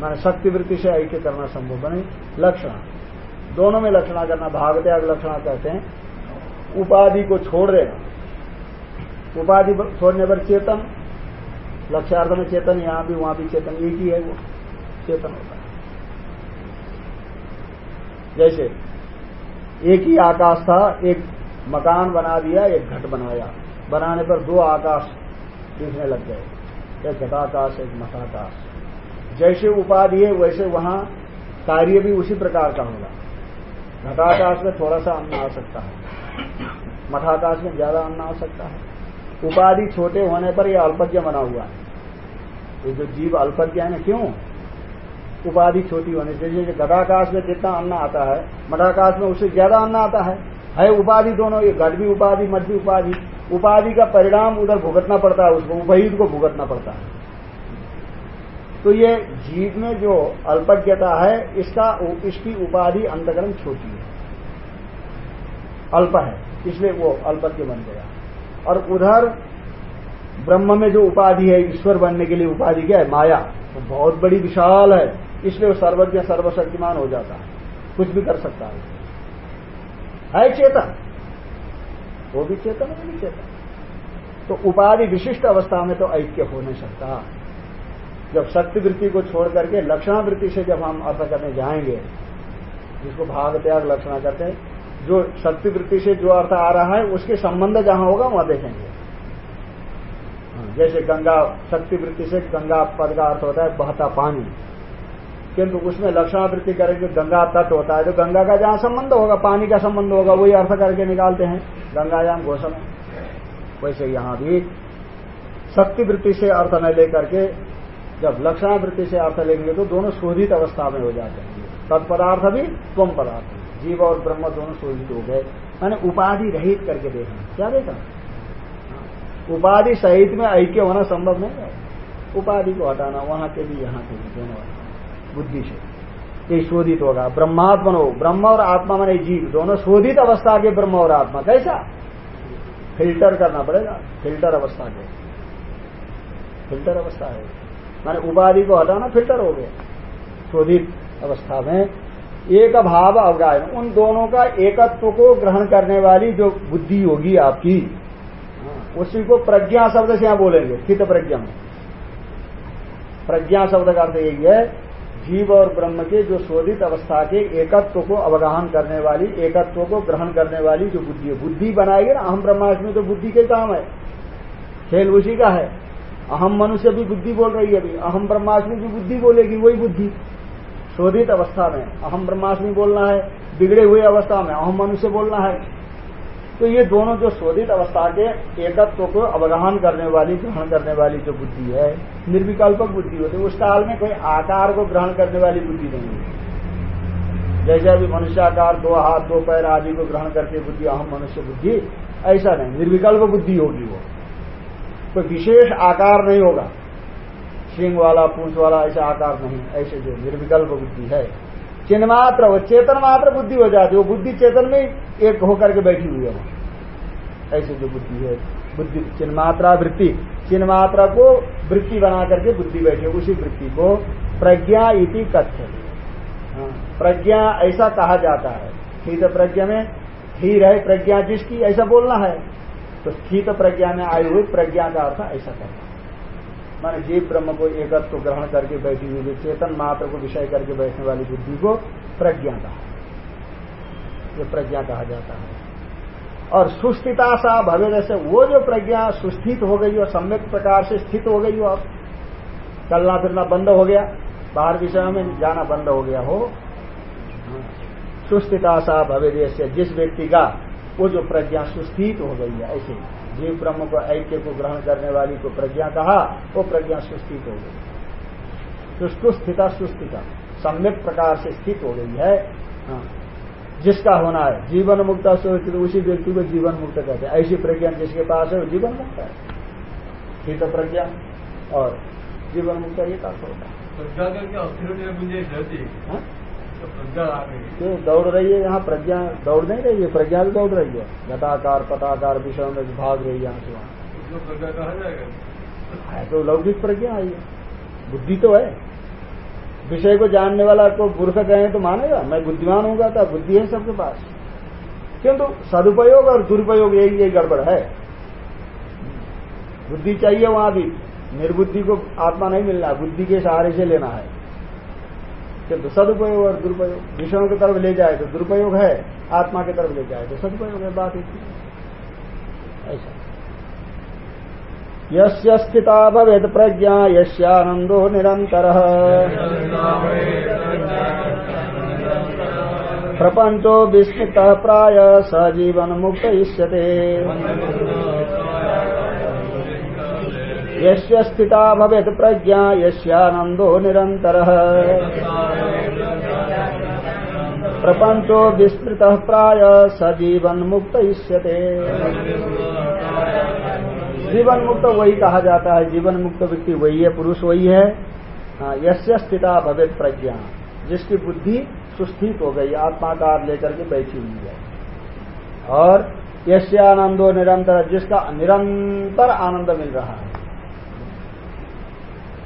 माने शक्ति वृत्ति से ऐक्य करना संभव नहीं। लक्षण। दोनों में लक्षणा करना भाग त्याग लक्षणा कहते हैं। उपाधि को छोड़ देना। उपाधि छोड़ने पर चेतन। लक्ष्यार्थ में चेतन, यहाँ भी, वहाँ भी चेतन एक ही है वो। चेतन होता है। जैसे, एक ही आकाश था, एक मकान बना दिया, एक घट बनाया। बनाने पर दो आकाश दिखने लग गए। एक घटाकाश, एक मठाकाश। जैसे उपाधि है, वैसे वहाँ कार्य भी उसी प्रकार का होगा। घटाकाश में थोड़ा सा अन्न आ सकता है। मठाकाश में ज़्यादा अन्न आ सकता है। उपाधि छोटे होने पर यह अल्पज्ञ बना हुआ है। ये जो जीव अल्पज्ञ है ना, क्यों? उपाधि छोटी होने से जैसे घटाकाश में जितना अन्न आता है मठाकाश में उससे ज़्यादा अन्न आता है। है उपाधि दोनों, ये घट भी उपाधि मठ भी उपाधि। उपाधि का परिणाम उधर भुगतना पड़ता है, उसको उपयुक्त को भुगतना पड़ता है। तो ये जीव में जो अल्पज्ञता है, इसका इसकी उपाधि अंतकरण छोटी है। अल्प है, इसलिए वो अल्पज्ञ बन गया। और उधर ब्रह्म में जो उपाधि है, ईश्वर बनने के लिए उपाधि क्या है? माया। तो बहुत बड़ी विशाल है। इसलिए वो सर्वज्ञ, सर्वशक्तिमान हो जाता है। कुछ भी कर सकता है। है चेतन। वो भी चेतन, वो भी चेतन। तो उपाधि विशिष्ट अवस्था में तो ऐक्य हो नहीं सकता। जब शक्ति वृत्ति को छोड़ करके लक्षणा वृत्ति से जब हम अर्थ करने जाएँगे, जिसको भाग त्याग लक्षणा करते हैं, जो शक्ति वृत्ति से जो अर्थ आ रहा है, उसके संबंध जहाँ होगा, वहाँ देखेंगे। जैसे गंगा शक्ति वृत्ति से गंगा पद का अर्थ होता है, बहता पानी। किंतु उसमें लक्षणावृत्ति करेंगे गंगा तट होता है तो गंगा का जहाँ संबंध होगा, पानी का संबंध होगा, वही अर्थ करके निकालते हैं। गंगायाम घोषण। वैसे यहाँ भी शक्ति वृत्ति से अर्थ न लेकर के जब लक्षणावृत्ति से अर्थ लेंगे तो दोनों शोधित अवस्था में हो जाते हैं। तत्पदार्थ भी स्वम पदार्थ जीव और ब्रह्म दोनों शोधित हो गए। मैंने उपाधि रहित करके देखना। क्या देखा उपाधि सहित में ऐक्य होना संभव नहीं है। उपाधि को हटाना, वहाँ के भी यहाँ के भी दोनों बुद्धि से ये शोधित होगा। ब्रह्मात्मन हो ब्रह्म और आत्मा माने जीव। दोनों शोधित अवस्था के ब्रह्म और आत्मा। कैसा? फ़िल्टर करना पड़ेगा। फ़िल्टर अवस्था के। फ़िल्टर अवस्था है। मैंने उपाधि को हटाना फ़िल्टर हो गया। शोधित अवस्था में एक भाव अवगायन उन दोनों का एकत्व को ग्रहण करने वाली जो बुद्धि होगी आपकी, उसी को प्रज्ञा शब्द से यहाँ बोलेंगे। स्थित प्रज्ञा में। प्रज्ञा शब्द का अर्थ यही है जीव और ब्रह्म के जो शोधित अवस्था के एकत्व को अवगाहन करने वाली, एकत्व को ग्रहण करने वाली जो बुद्धि है। बुद्धि बनाएगी ना, अहम ब्रह्माष्टमी तो बुद्धि के काम है। खेल उसी का है। अहम मनुष्य भी बुद्धि बोल रही है अभी। अहम ब्रह्माष्टमी भी बुद्धि बोलेगी, वही बुद्धि। शोधित अवस्था में अहम ब्रह्माष्टमी बोलना है, बिगड़े हुए अवस्था में अहम मनुष्य बोलना है। तो ये दोनों जो शोधित अवस्था के एकत्व को अवगाहन करने वाली, ग्रहण करने वाली जो बुद्धि है, निर्विकल्पक बुद्धि होती है, उस काल में कोई आकार को ग्रहण करने वाली बुद्धि नहीं है। जैसे अभी मनुष्याकार, दो हाथ, दो पैर आदि को ग्रहण करके बुद्धि, अहम मनुष्य बुद्धि, ऐसा नहीं, निर्विकल्प बुद्धि होगी वो। कोई विशेष आकार नहीं होगा। सिंह वाला पूछ वाला ऐसा आकार नहीं, ऐसे जो निर्विकल्प बुद्धि है। चिन्ह मात्र वो चेतन मात्र बुद्धि हो जाती है। वो बुद्धि चेतन में एक होकर के बैठी हुई है ऐसे जो बुद्धि है बुद्धि चिन्ह मात्रा वृत्ति चिन्ह मात्रा को वृत्ति बना करके बुद्धि बैठी उसी वृत्ति को प्रज्ञा इति कथ्य। हाँ, प्रज्ञा ऐसा कहा जाता है। स्थित प्रज्ञा में है प्रज्ञा जिसकी ऐसा बोलना है। तो स्थित प्रज्ञा में आई हुई प्रज्ञा का अर्थ ऐसा करना। माने जीव ब्रह्म को एकत्व को ग्रहण करके बैठी हुई जो चेतन मात्र को विषय करके बैठने वाली बुद्धि को प्रज्ञा कहा। ये प्रज्ञा कहा जाता है। और सुस्थिता सा भवे जैसे वो जो प्रज्ञा सुस्थित हो गई हो सम्यक प्रकार से स्थित हो गई हो अब। चलना फिरना बंद हो गया। बाहर विषय में जाना बंद हो गया हो। सुस्थिता सा भवे जैसे जिस व्यक्ति का वो जो प्रज्ञा सुस्थित हो गई है, ऐसे जीव ब्रह्म को ऐक्य को ग्रहण करने वाली को प्रज्ञा कहा वो प्रज्ञा सुस्थित हो गई। सुष्टु स्थिता सुस्थिता सम्यक प्रकार से स्थित हो गई है। हाँ। जिसका होना है जीवन मुक्त तो उसी व्यक्ति को जीवन मुक्त कहते हैं। ऐसी प्रज्ञा जिसके पास है वो जीवन मुक्त है। स्थित प्रज्ञा और जीवन मुक्त ये का होता है? तो दौड़ रही है यहाँ प्रज्ञा? दौड़ नहीं रही है? प्रज्ञा भी दौड़ रही है? घटाकार पटाकार विषयों में भाग रही है यहाँ से वहाँ। है तो लौकिक प्रज्ञा आई है बुद्धि तो है। विषय को जानने वाला को मूर्ख कहें तो मानेगा। मैं बुद्धिमान होगा था बुद्धि है सबके पास। किंतु सदुपयोग और दुरुपयोग यही यही गड़बड़ है। बुद्धि चाहिए वहाँ भी। निर्बुद्धि को आत्मा नहीं मिलना बुद्धि के सहारे से लेना है। किंतु सदुपयोग और दुरुपयोग। विषयों की तरफ़ ले जाए तो दुरुपयोग है, आत्मा की तरफ़ ले जाए तो सदुपयोग है, बात इतनी ऐसा। स्थिता भवेद प्रज्ञा यश्यानंदो निरंतर प्रपंचो विस्मृत प्राय सजीवन मुक्त इष्यते यस्य स्थिता भवेत प्रज्ञा यश्यानंदो निरंतर प्रपंचो विस्तृत प्राय सजीवन मुक्त इष्यते जीवन मुक्त वही कहा जाता है जीवन मुक्त व्यक्ति वही है पुरुष वही है। हाँ, यश्य स्थिता भवेत प्रज्ञा। जिसकी बुद्धि सुस्थित हो गई आत्माकार लेकर के बैठी हुई है। और यश्यानंदो निरंतर जिसका निरंतर आनंद मिल रहा है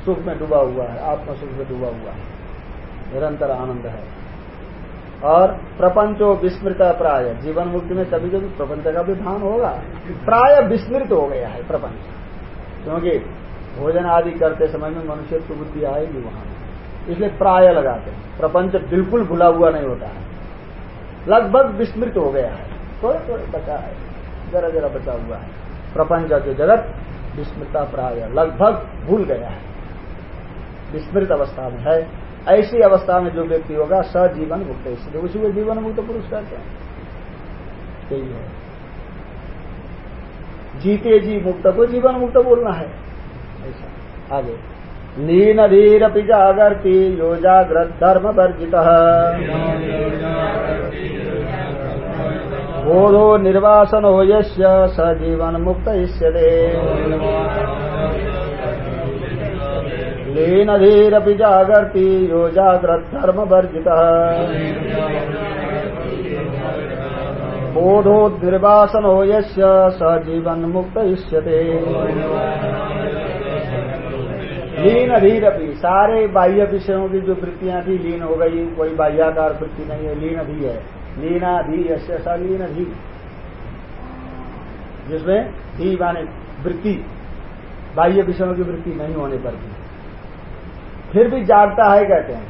सुख में डूबा हुआ है आत्मा सुख में डूबा हुआ है निरंतर आनंद है। और प्रपंचो विस्मृत प्राय। जीवन मुक्ति में कभी कभी प्रपंच का भी भान होगा, प्राय विस्मृत हो गया है प्रपंच। क्योंकि भोजन आदि करते समय में मनुष्य की बुद्धि आएगी वहाँ। इसलिए प्राय लगाते हैं। प्रपंच बिल्कुल भुला हुआ नहीं होता है। लगभग विस्मृत हो गया है। थोड़े थोड़े बचा है। जरा जरा बचा हुआ है। प्रपंच के जगत विस्मृता प्राय लगभग भूल गया है। विस्मृत अवस्था में है। ऐसी अवस्था में जो व्यक्ति होगा, सजीवन मुक्त इसलिए उसी को जीवन मुक्त पुरुष कहते हैं। यही है। जीते जी मुक्त को जीवन मुक्त बोलना है। ऐसा। आगे। लीन धीर जागरती यो जागृत धर्म वर्जित। बोधो निर्वासन हो यस्य, सजीवन मुक्त इष्यते लीनधीरपि जागर्ति, यो जाग्रद्धर्मवर्जितः बोधोद्निर्वासनो यस्य, स मुक्त लीन भी सारे बाह्य विषयों की जो वृत्तियाँ थी, लीन हो गई, कोई बाह्याकार वृत्ति नहीं है, लीन भी है। लीनाधि यश्य स लीन धी जिसमें धी माने वृत्ति, बाह्य विषयों की वृत्ति नहीं होने पर भी। फिर भी जागता है, कहते हैं।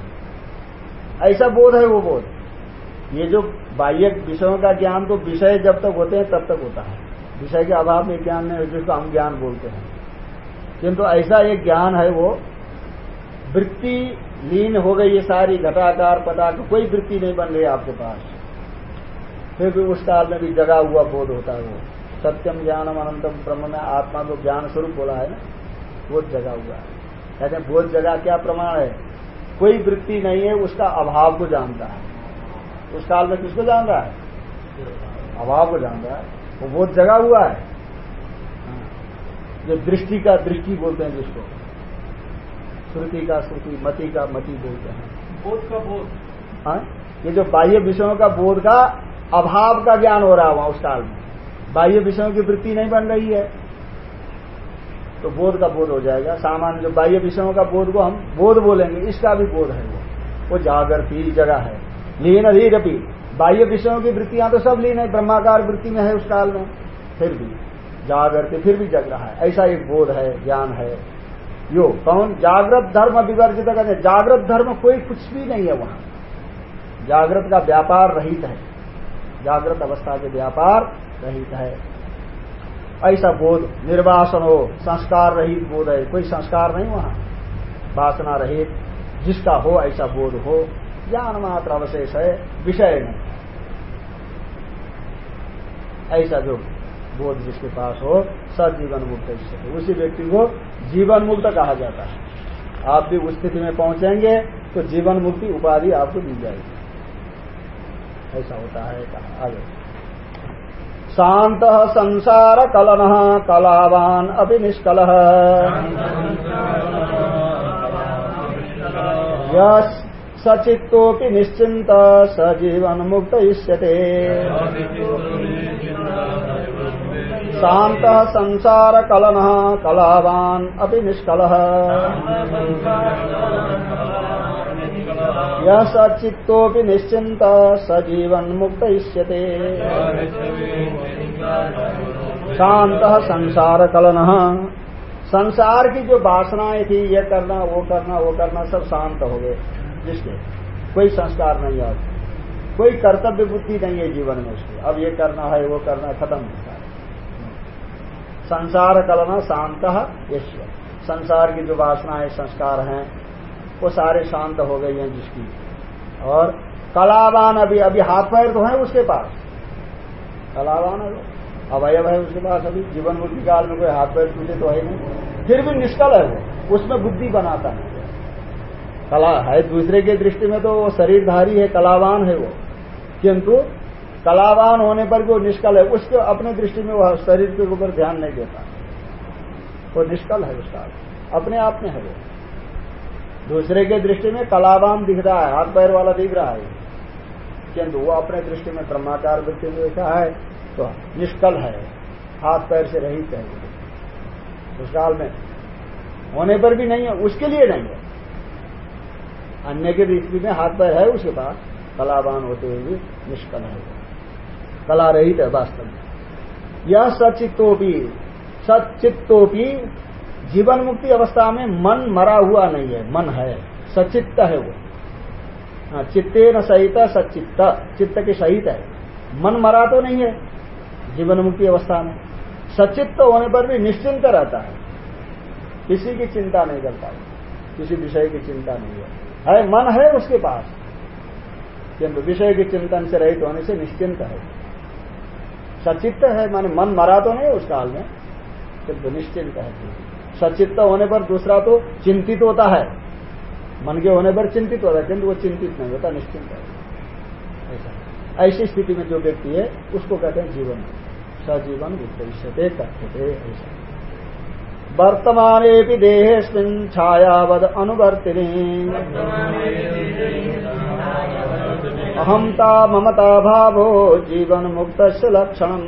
ऐसा बोध है वो बोध। ये जो बाह्य विषयों का ज्ञान तो विषय जब तक होते हैं, तब तक होता है। विषय के अभाव में ज्ञान नहीं, जिसको हम ज्ञान बोलते हैं। किंतु ऐसा एक ज्ञान है वो वृत्ति लीन हो गई ये सारी घटाकार पटाक कोई वृत्ति नहीं बन रही आपके पास। फिर भी उस काल में भी जगा हुआ बोध होता है वो। सत्यम ज्ञानम अनंतम ब्रह्म में आत्मा को ज्ञान स्वरूप बोला है ना, वो जगा हुआ है। कहते हैं बोध जगा क्या प्रमाण है? कोई वृत्ति नहीं है उसका अभाव को जानता है। उस काल में किसको जान रहा है? अभाव को जान रहा है। वो बोध जगा हुआ है। जो दृष्टि का दृष्टि बोलते हैं जिसको। श्रुति का श्रुति मति का मति बोलते हैं। बोध का बोध हाँ? ये जो बाह्य विषयों का बोध का अभाव का ज्ञान हो रहा है वहाँ उस काल में। बाह्य विषयों की वृत्ति नहीं बन रही है। तो बोध का बोध हो जाएगा। सामान्य जो बाह्य विषयों का बोध को हम बोध बोलेंगे। इसका भी बोध है वो। वो जागृति जगह है। लीन धीरपी बाह्य विषयों की वृत्तियाँ तो सब लीन है। ब्रह्माकार वृत्ति में है उस काल में। फिर भी। जागृति फिर भी जग रहा है। ऐसा एक बोध है, ज्ञान है। यो, कौन? जागृत धर्म विवर्जित कहते जागृत धर्म कोई कुछ भी नहीं है वहाँ। जागृत का व्यापार रहित है। जागृत अवस्था के व्यापार रहित है। ऐसा बोध, निर्वासन हो संस्कार रहित बोध है। कोई संस्कार नहीं वहाँ। वासना रहित, जिसका हो ऐसा बोध हो, ज्ञान मात्र अवशेष है, विषय नहीं। ऐसा जो बोध जिसके पास हो, सजीवन मुक्त उसी व्यक्ति को जीवन मुक्त कहा जाता है। आप भी उस स्थिति में पहुँचेंगे तो जीवन मुक्ति उपाधि आपको दी जाएगी। ऐसा होता है, कहा आगे। शांत संसार कलन कलावान अभी निष्कल। सचित्तोपि निश्चिंत सजीवन मुक्त इष्यते शांत संसार कलन कलावान अभी निष्कल। यह सचित्तोपि निश्चिंत सजीवन मुक्त शांत संसार कलन संसार की जो वासनाएँ थी, ये करना, वो करना वो करना, सब शांत हो गए। जिसके कोई संस्कार नहीं आज कोई कर्तव्य बुद्धि नहीं है जीवन में उसकी। अब ये करना है, वो करना है खत्म होता संसार कलना शांत ईश्वर संसार की जो वासनाएँ, संस्कार हैं वो सारे शांत हो गई हैं जिसकी। और कलावान अभी अभी हाथ पैर तो है उसके पास। कलावान है अवयव है उसके पास अभी। जीवन मुक्ति काल में कोई हाथ पैर टूटे तो है नहीं। फिर भी निष्कल है वो। उसमें बुद्धि बनाता है। कला है दूसरे की दृष्टि में तो वो शरीरधारी है, कलावान है वो। किंतु कलावान होने पर भी वो निष्कल है, उसके अपने दृष्टि में वो शरीर के ऊपर ध्यान नहीं देता। वो निष्कल है उसका। अपने आप में है वो। दूसरे के दृष्टि में कलावान दिख रहा है, हाथ पैर वाला दिख रहा है। किंतु वो अपने दृष्टि में ब्रह्माकार में देखा है तो निष्कल है, हाथ पैर से रहित है। उस काल में होने पर भी नहीं है, उसके लिए नहीं है। अन्य के दृष्टि में हाथ पैर है, उसके पास कलावान होते हुए भी निष्कल है। कला रहित है वास्तव में। यह सचित्तोपी सचित्तोपी जीवन मुक्ति अवस्था में मन मरा हुआ नहीं है मन है सचित्त है वो। हाँ, चित्ते न सहित सचित्त चित्त के सहित है। मन मरा तो नहीं है जीवन मुक्ति अवस्था में। सचित्त होने पर भी निश्चिंत रहता है। किसी की चिंता नहीं करता किसी विषय की चिंता नहीं है। है मन है उसके पास किंतु विषय के चिंतन से रहित होने से निश्चिंत है। सचित्त है माने मन मरा तो नहीं उस काल में किंतु निश्चिंत है। सचित्त होने पर दूसरा तो चिंतित होता है। मन के होने पर चिंतित होता है, किंतु वो चिंतित नहीं होता, निश्चिंत है। ऐसा स्थिति में जो व्यक्ति है, उसको कहते हैं जीवन। सजीवन विषयते कहते थे ऐसा वर्तमाने देहेस्मिन् छायावद अनुवर्तिनी। अहंता ममता भावो जीवन मुक्त लक्षण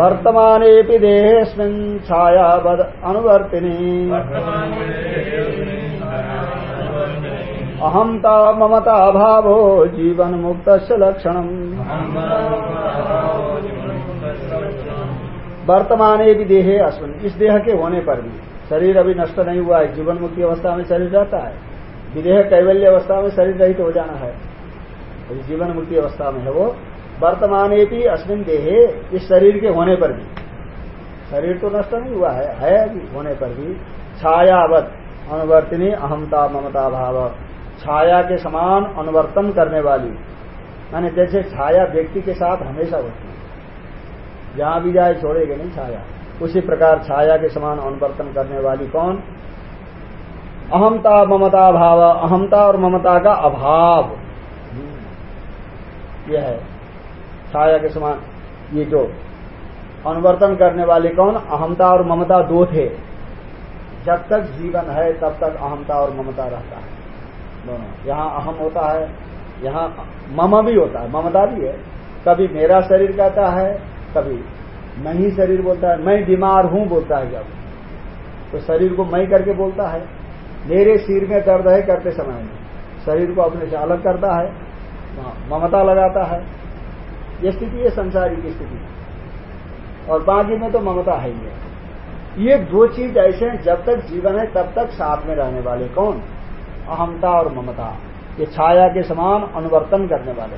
वर्तमाने देहेस्मिन् छायावद अनुवर्तिनी। अहंता ममता भावो जीवन मुक्त लक्षण वर्तमान भी देहे अश्विन। इस देह के होने पर भी शरीर अभी नष्ट नहीं हुआ है। जीवन मुक्ति अवस्था में शरीर रहता है। विदेह कैवल्य अवस्था में शरीर रहित हो जाना है। अभी जीवन मुक्ति अवस्था में है वो। वर्तमान भी अश्विन देहे इस शरीर के होने पर भी। शरीर तो नष्ट नहीं हुआ है है अभी होने पर भी। छायावत, अनुवर्तनी अहमता ममता भाव। छाया के समान अनुवर्तन करने वाली। माने जैसे छाया व्यक्ति के साथ हमेशा होती है। जहाँ भी जाए छोड़ेगा नहीं छाया। उसी प्रकार छाया के समान अनुवर्तन करने वाली कौन? अहमता ममता भाव। अहमता और ममता का अभाव। यह है। छाया के समान ये जो अनुवर्तन करने वाले कौन? अहमता और ममता दो थे। जब तक जीवन है, तब तक अहमता और ममता रहता है। दोनों। यहाँ अहम होता है, यहाँ मम भी होता है। ममता भी है। कभी मेरा शरीर कहता है कभी। मैं ही शरीर बोलता है, मैं बीमार हूँ बोलता है जब। तो शरीर को मैं करके बोलता है। मेरे सिर में दर्द है करते समय में। शरीर को अपने से अलग करता है ममता लगाता है। ये स्थिति है संसारी की स्थिति। और बाकी में तो ममता है ही है। ये दो चीज़ ऐसे हैं, जब तक जीवन है, तब तक साथ में रहने वाले कौन? अहमता और ममता। ये छाया के समान अनुवर्तन करने वाले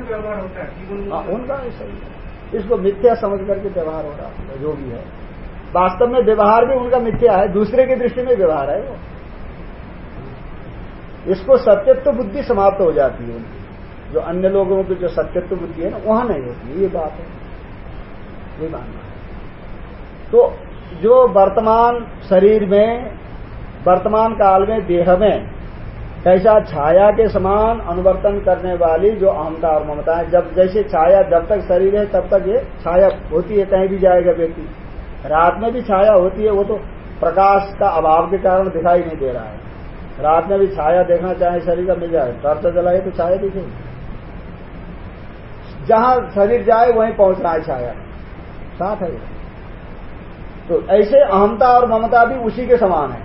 व्यवहार होता है। हाँ, उनका ऐसा ही है। इसको मिथ्या समझ करके व्यवहार हो रहा है जो भी है। वास्तव में व्यवहार भी उनका मिथ्या है दूसरे की दृष्टि में व्यवहार है वो। इसको सत्यत्व बुद्धि समाप्त हो जाती है उनकी। जो अन्य लोगों की जो सत्यत्व बुद्धि है ना वहाँ नहीं होती ये बात है। ये मानना है। तो जो वर्तमान शरीर में वर्तमान काल में देह में कैसा छाया के समान अनुवर्तन करने वाली जो अहमता और ममता है, जब जैसे छाया जब तक शरीर है, तब तक ये छाया होती है, कहीं भी जाएगा व्यक्ति। रात में भी छाया होती है, वो तो प्रकाश का अभाव के कारण दिखाई नहीं दे रहा है। रात में भी छाया देखना चाहे, शरीर का मिल जाए टर्च जलाए तो छाया दिखेगी जहाँ शरीर जाए, वहीं पहुँचना है छाया। साथ है तो ऐसे अहमता और ममता भी उसी के समान है,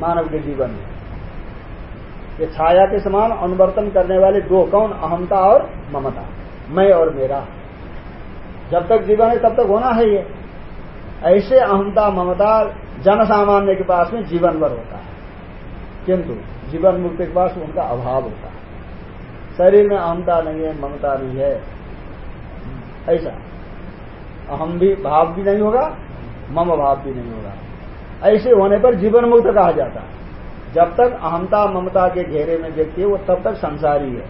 मानव के जीवन में। ये छाया के समान अनुवर्तन करने वाले दो कौन? अहमता और ममता। मैं और मेरा। जब तक जीवन है, तब तक होना है ये। ऐसे अहमता ममता जन सामान्य के पास में जीवन भर होता है। किंतु जीवन मुक्त के पास उनका अभाव होता है। शरीर में अहमता नहीं है, ममता नहीं है। ऐसा। अहम भी भाव भी नहीं होगा, मम भाव भी नहीं होगा। ऐसे होने पर जीवन मुक्त कहा जाता है। जब तक अहमता ममता के घेरे में व्यक्ति है वो तब तक संसारी है।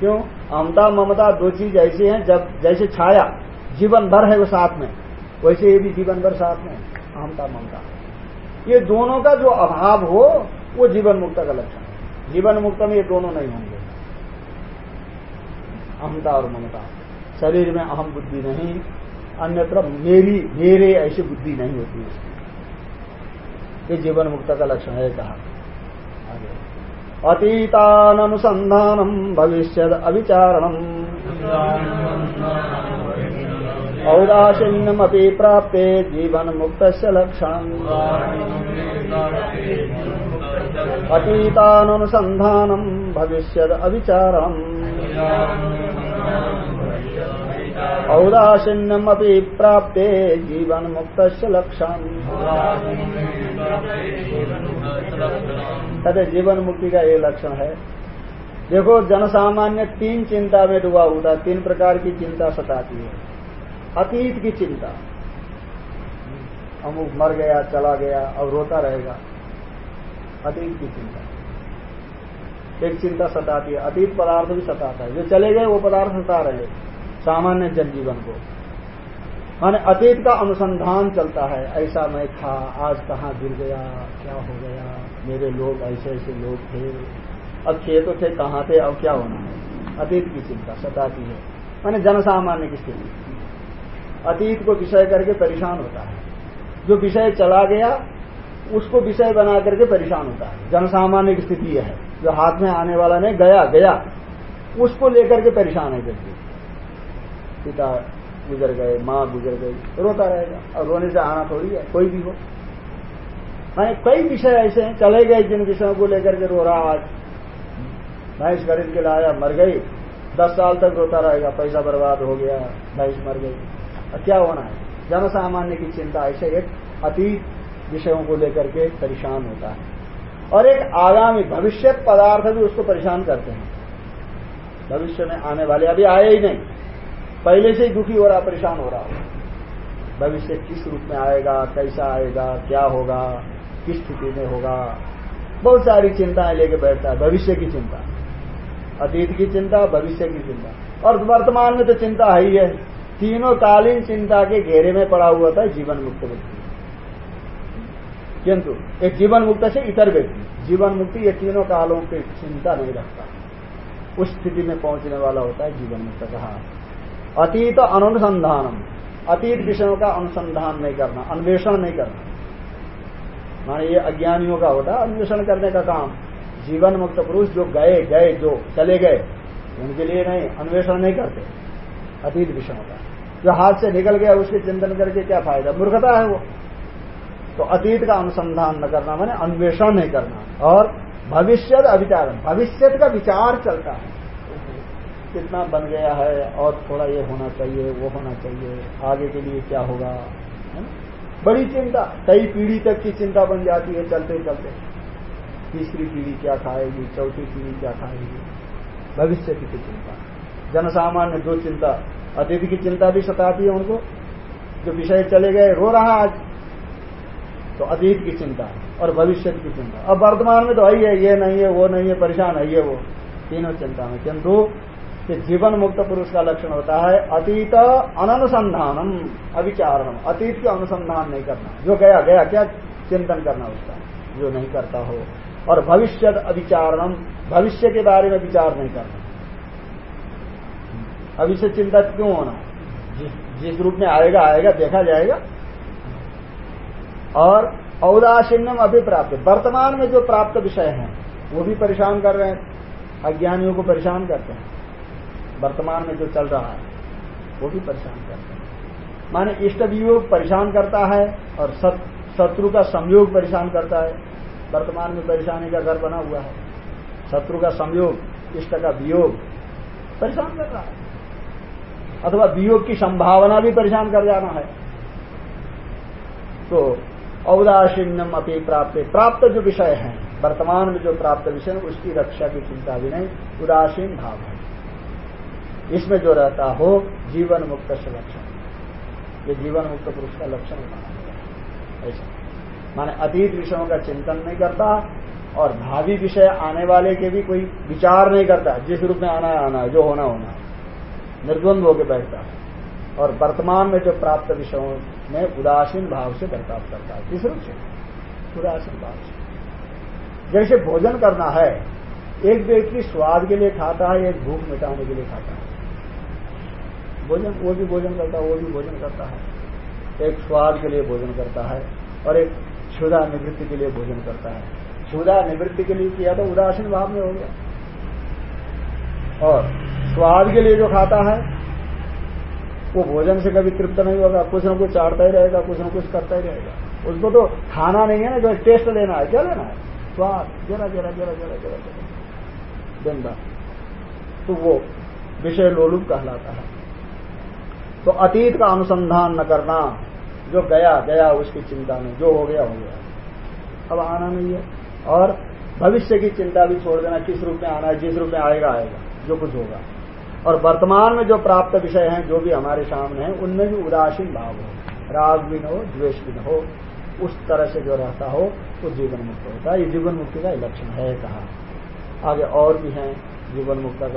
क्यों? अहमता ममता दो चीज़ ऐसी हैं, जब जैसे छाया, जीवन भर है वो साथ में, वैसे ये भी जीवन भर साथ में अहमता ममता। ये दोनों का जो अभाव हो, वो जीवन मुक्त का लक्षण है। जीवन मुक्त में ये दोनों नहीं होंगे। अहमता और ममता। शरीर में अहम बुद्धि नहीं, अन्यत्र मेरी, मेरे ऐसी बुद्धि नहीं होती उसकी। ये जीवन मुक्त का लक्षण है कहा। अतीतानुसंधानम भविष्य अविचारणम औदासीन्यमी प्राप्ते जीवन मुक्त लक्षण अतीतानुसंधानम भविष्य अविचारणम औदासीन्यमी प्राप्ते जीवन मुक्त लक्षण कहते जीवन मुक्ति का ये लक्षण है। देखो, जनसामान्य तीन चिंता में डूबा हुआ, तीन प्रकार की चिंता सताती है। अतीत की चिंता। अमुक मर गया, चला गया और रोता रहेगा। अतीत की चिंता। एक चिंता सताती है, अतीत पदार्थ भी सताता है। जो चले गए, वो पदार्थ सता रहे। सामान्य जनजीवन को। माने अतीत का अनुसंधान चलता है, ऐसा मैं था, आज कहाँ गिर गया, क्या हो गया, मेरे लोग ऐसे ऐसे लोग थे। अब थे तो थे, कहाँ थे, अब क्या होना है? अतीत की चिंता सताती है। माने जनसामान्य की स्थिति। अतीत को विषय करके परेशान होता है। जो विषय चला गया, उसको विषय बना करके परेशान होता है। जनसामान्य की स्थिति है। जो हाथ में आने वाला नहीं, गया गया। उसको लेकर के परेशान है व्यक्ति। पिता गुजर गए, माँ गुजर गई, रोता रहेगा। और रोने से आना थोड़ी है, कोई भी हो। मैंने कई विषय ऐसे हैं, चले गए जिन विषयों को लेकर के रो रहा आज। भैंस खरीद के लाया, मर गई। दस साल तक रोता रहेगा, पैसा बर्बाद हो गया, भैंस मर गई। और क्या होना है? जन सामान्य की चिंता ऐसे एक अतीत विषयों को लेकर के परेशान होता है। और एक आगामी भविष्य पदार्थ भी उसको परेशान करते हैं। भविष्य में आने वाले अभी आए ही नहीं। पहले से ही दुखी हो रहा, परेशान हो रहा भविष्य किस रूप में आएगा, कैसा आएगा, क्या होगा, किस स्थिति में होगा? बहुत सारी चिंताएँ लेके बैठता है, भविष्य की चिंता। अतीत की चिंता, भविष्य की चिंता। और वर्तमान में तो चिंता है ही है। तीनों कालीन चिंता के घेरे में पड़ा हुआ था, जीवन मुक्त व्यक्ति। किंतु एक जीवन मुक्त से इतर व्यक्ति। जीवन मुक्ति ये तीनों कालों की चिंता नहीं रखता। उस स्थिति में पहुँचने वाला होता है जीवन मुक्त कहा अतीत अनुसंधानम। अतीत विषयों का अनुसंधान नहीं करना, अन्वेषण नहीं करना। माने ये अज्ञानियों का होता अन्वेषण करने का काम। जीवन मुक्त पुरुष जो गए गए, जो चले गए, उनके लिए नहीं, अन्वेषण नहीं करते। अतीत विषयों का। जो हाथ से निकल गया, उसके चिंतन करके क्या फ़ायदा? मूर्खता है वो। तो अतीत का अनुसंधान न करना, मैंने अन्वेषण नहीं करना। और भविष्य अविचार भविष्य का विचार चलता है। कितना बन गया है और थोड़ा ये होना चाहिए, वो होना चाहिए, आगे के लिए क्या होगा, है बड़ी चिंता, कई पीढ़ी तक की चिंता बन जाती है चलते चलते। तीसरी पीढ़ी क्या खाएगी, चौथी पीढ़ी क्या खाएगी? भविष्य की चिंता। जनसामान्य जो चिंता, अतिथि की चिंता भी सताती है उनको। जो विषय चले गए, रो रहा आज तो अतीत की चिंता और भविष्य की चिंता। अब वर्तमान में तो आई है, ये नहीं है, वो नहीं है, परेशान है, ये वो। तीनों चिंता में। किंतु कि जीवन मुक्त पुरुष का लक्षण होता है अतीत अनुसंधानम अविचारणम। अतीत के अनुसंधान नहीं करना। जो गया गया क्या चिंतन करना उसका? जो नहीं करता हो। और भविष्य अविचारणम भविष्य के बारे में विचार नहीं करना। अभी से चिंता क्यों होना? जिस, जिस रूप में आएगा आएगा देखा जाएगा। और औदासीन्यम अभिप्राप्त। वर्तमान में जो प्राप्त विषय हैं वो भी परेशान कर रहे हैं। अज्ञानियों को परेशान करते हैं। वर्तमान में जो चल रहा है, वो भी परेशान करता है। माने इष्ट वियोग परेशान करता है और शत्रु का संयोग परेशान करता है। वर्तमान में परेशानी का घर बना हुआ है। शत्रु का संयोग, इष्ट का वियोग परेशान कर रहा है। अथवा वियोग की संभावना भी परेशान कर जाना है। तो औदासीन्यम अपनी प्राप्त। प्राप्त जो विषय है, वर्तमान में जो प्राप्त विषय है, उसकी रक्षा की चिंता भी नहीं। उदासीन भाव है। इसमें जो रहता हो जीवन मुक्त से लक्षण। ये जीवन मुक्त पुरुष का लक्षण माना गया ऐसा। माने अतीत विषयों का चिंतन नहीं करता और भावी विषय आने वाले के भी कोई विचार नहीं करता। जिस रूप में आना है आना है, जो होना होना निर्द्वंद होकर बैठता है। और वर्तमान में जो प्राप्त विषयों में उदासीन भाव से बर्ताव करता है। किस रूप से? उदासीन भाव से। जैसे भोजन करना है, एक व्यक्ति स्वाद के लिए खाता है, एक भूख मिटाने के लिए खाता है। भोजन, वो भी भोजन करता है, वो भी भोजन करता है। एक स्वाद के लिए भोजन करता है और एक क्षुदा निवृत्ति के लिए भोजन करता है। क्षुदा निवृत्ति के लिए किया तो उदासीन भाव में हो गया। और स्वाद के लिए जो खाता है, वो भोजन से कभी तृप्त नहीं होगा, कुछ न कुछ चाटता ही रहेगा, कुछ न कुछ करता ही रहेगा। उसको तो खाना नहीं है ना, जो टेस्ट लेना है, क्या लेना है? स्वाद। जरा जरा जरा जरा जरा जरा। तो वो विषय लोलुप कहलाता है। तो अतीत का अनुसंधान न करना, जो गया गया उसकी चिंता में जो हो गया हो गया। अब आना नहीं है। और भविष्य की चिंता भी छोड़ देना, किस रूप में आना है, जिस रूप में आएगा आएगा, जो कुछ होगा। और वर्तमान में जो प्राप्त विषय हैं, जो भी हमारे सामने हैं, उनमें भी उदासीन भाव हो। राग भी न हो, द्वेष भी न हो, उस तरह से जो रहता हो, वो जीवन मुक्त होता है। ये जीवन मुक्ति का लक्षण है, कहा। आगे और भी है, जीवन मुक्त का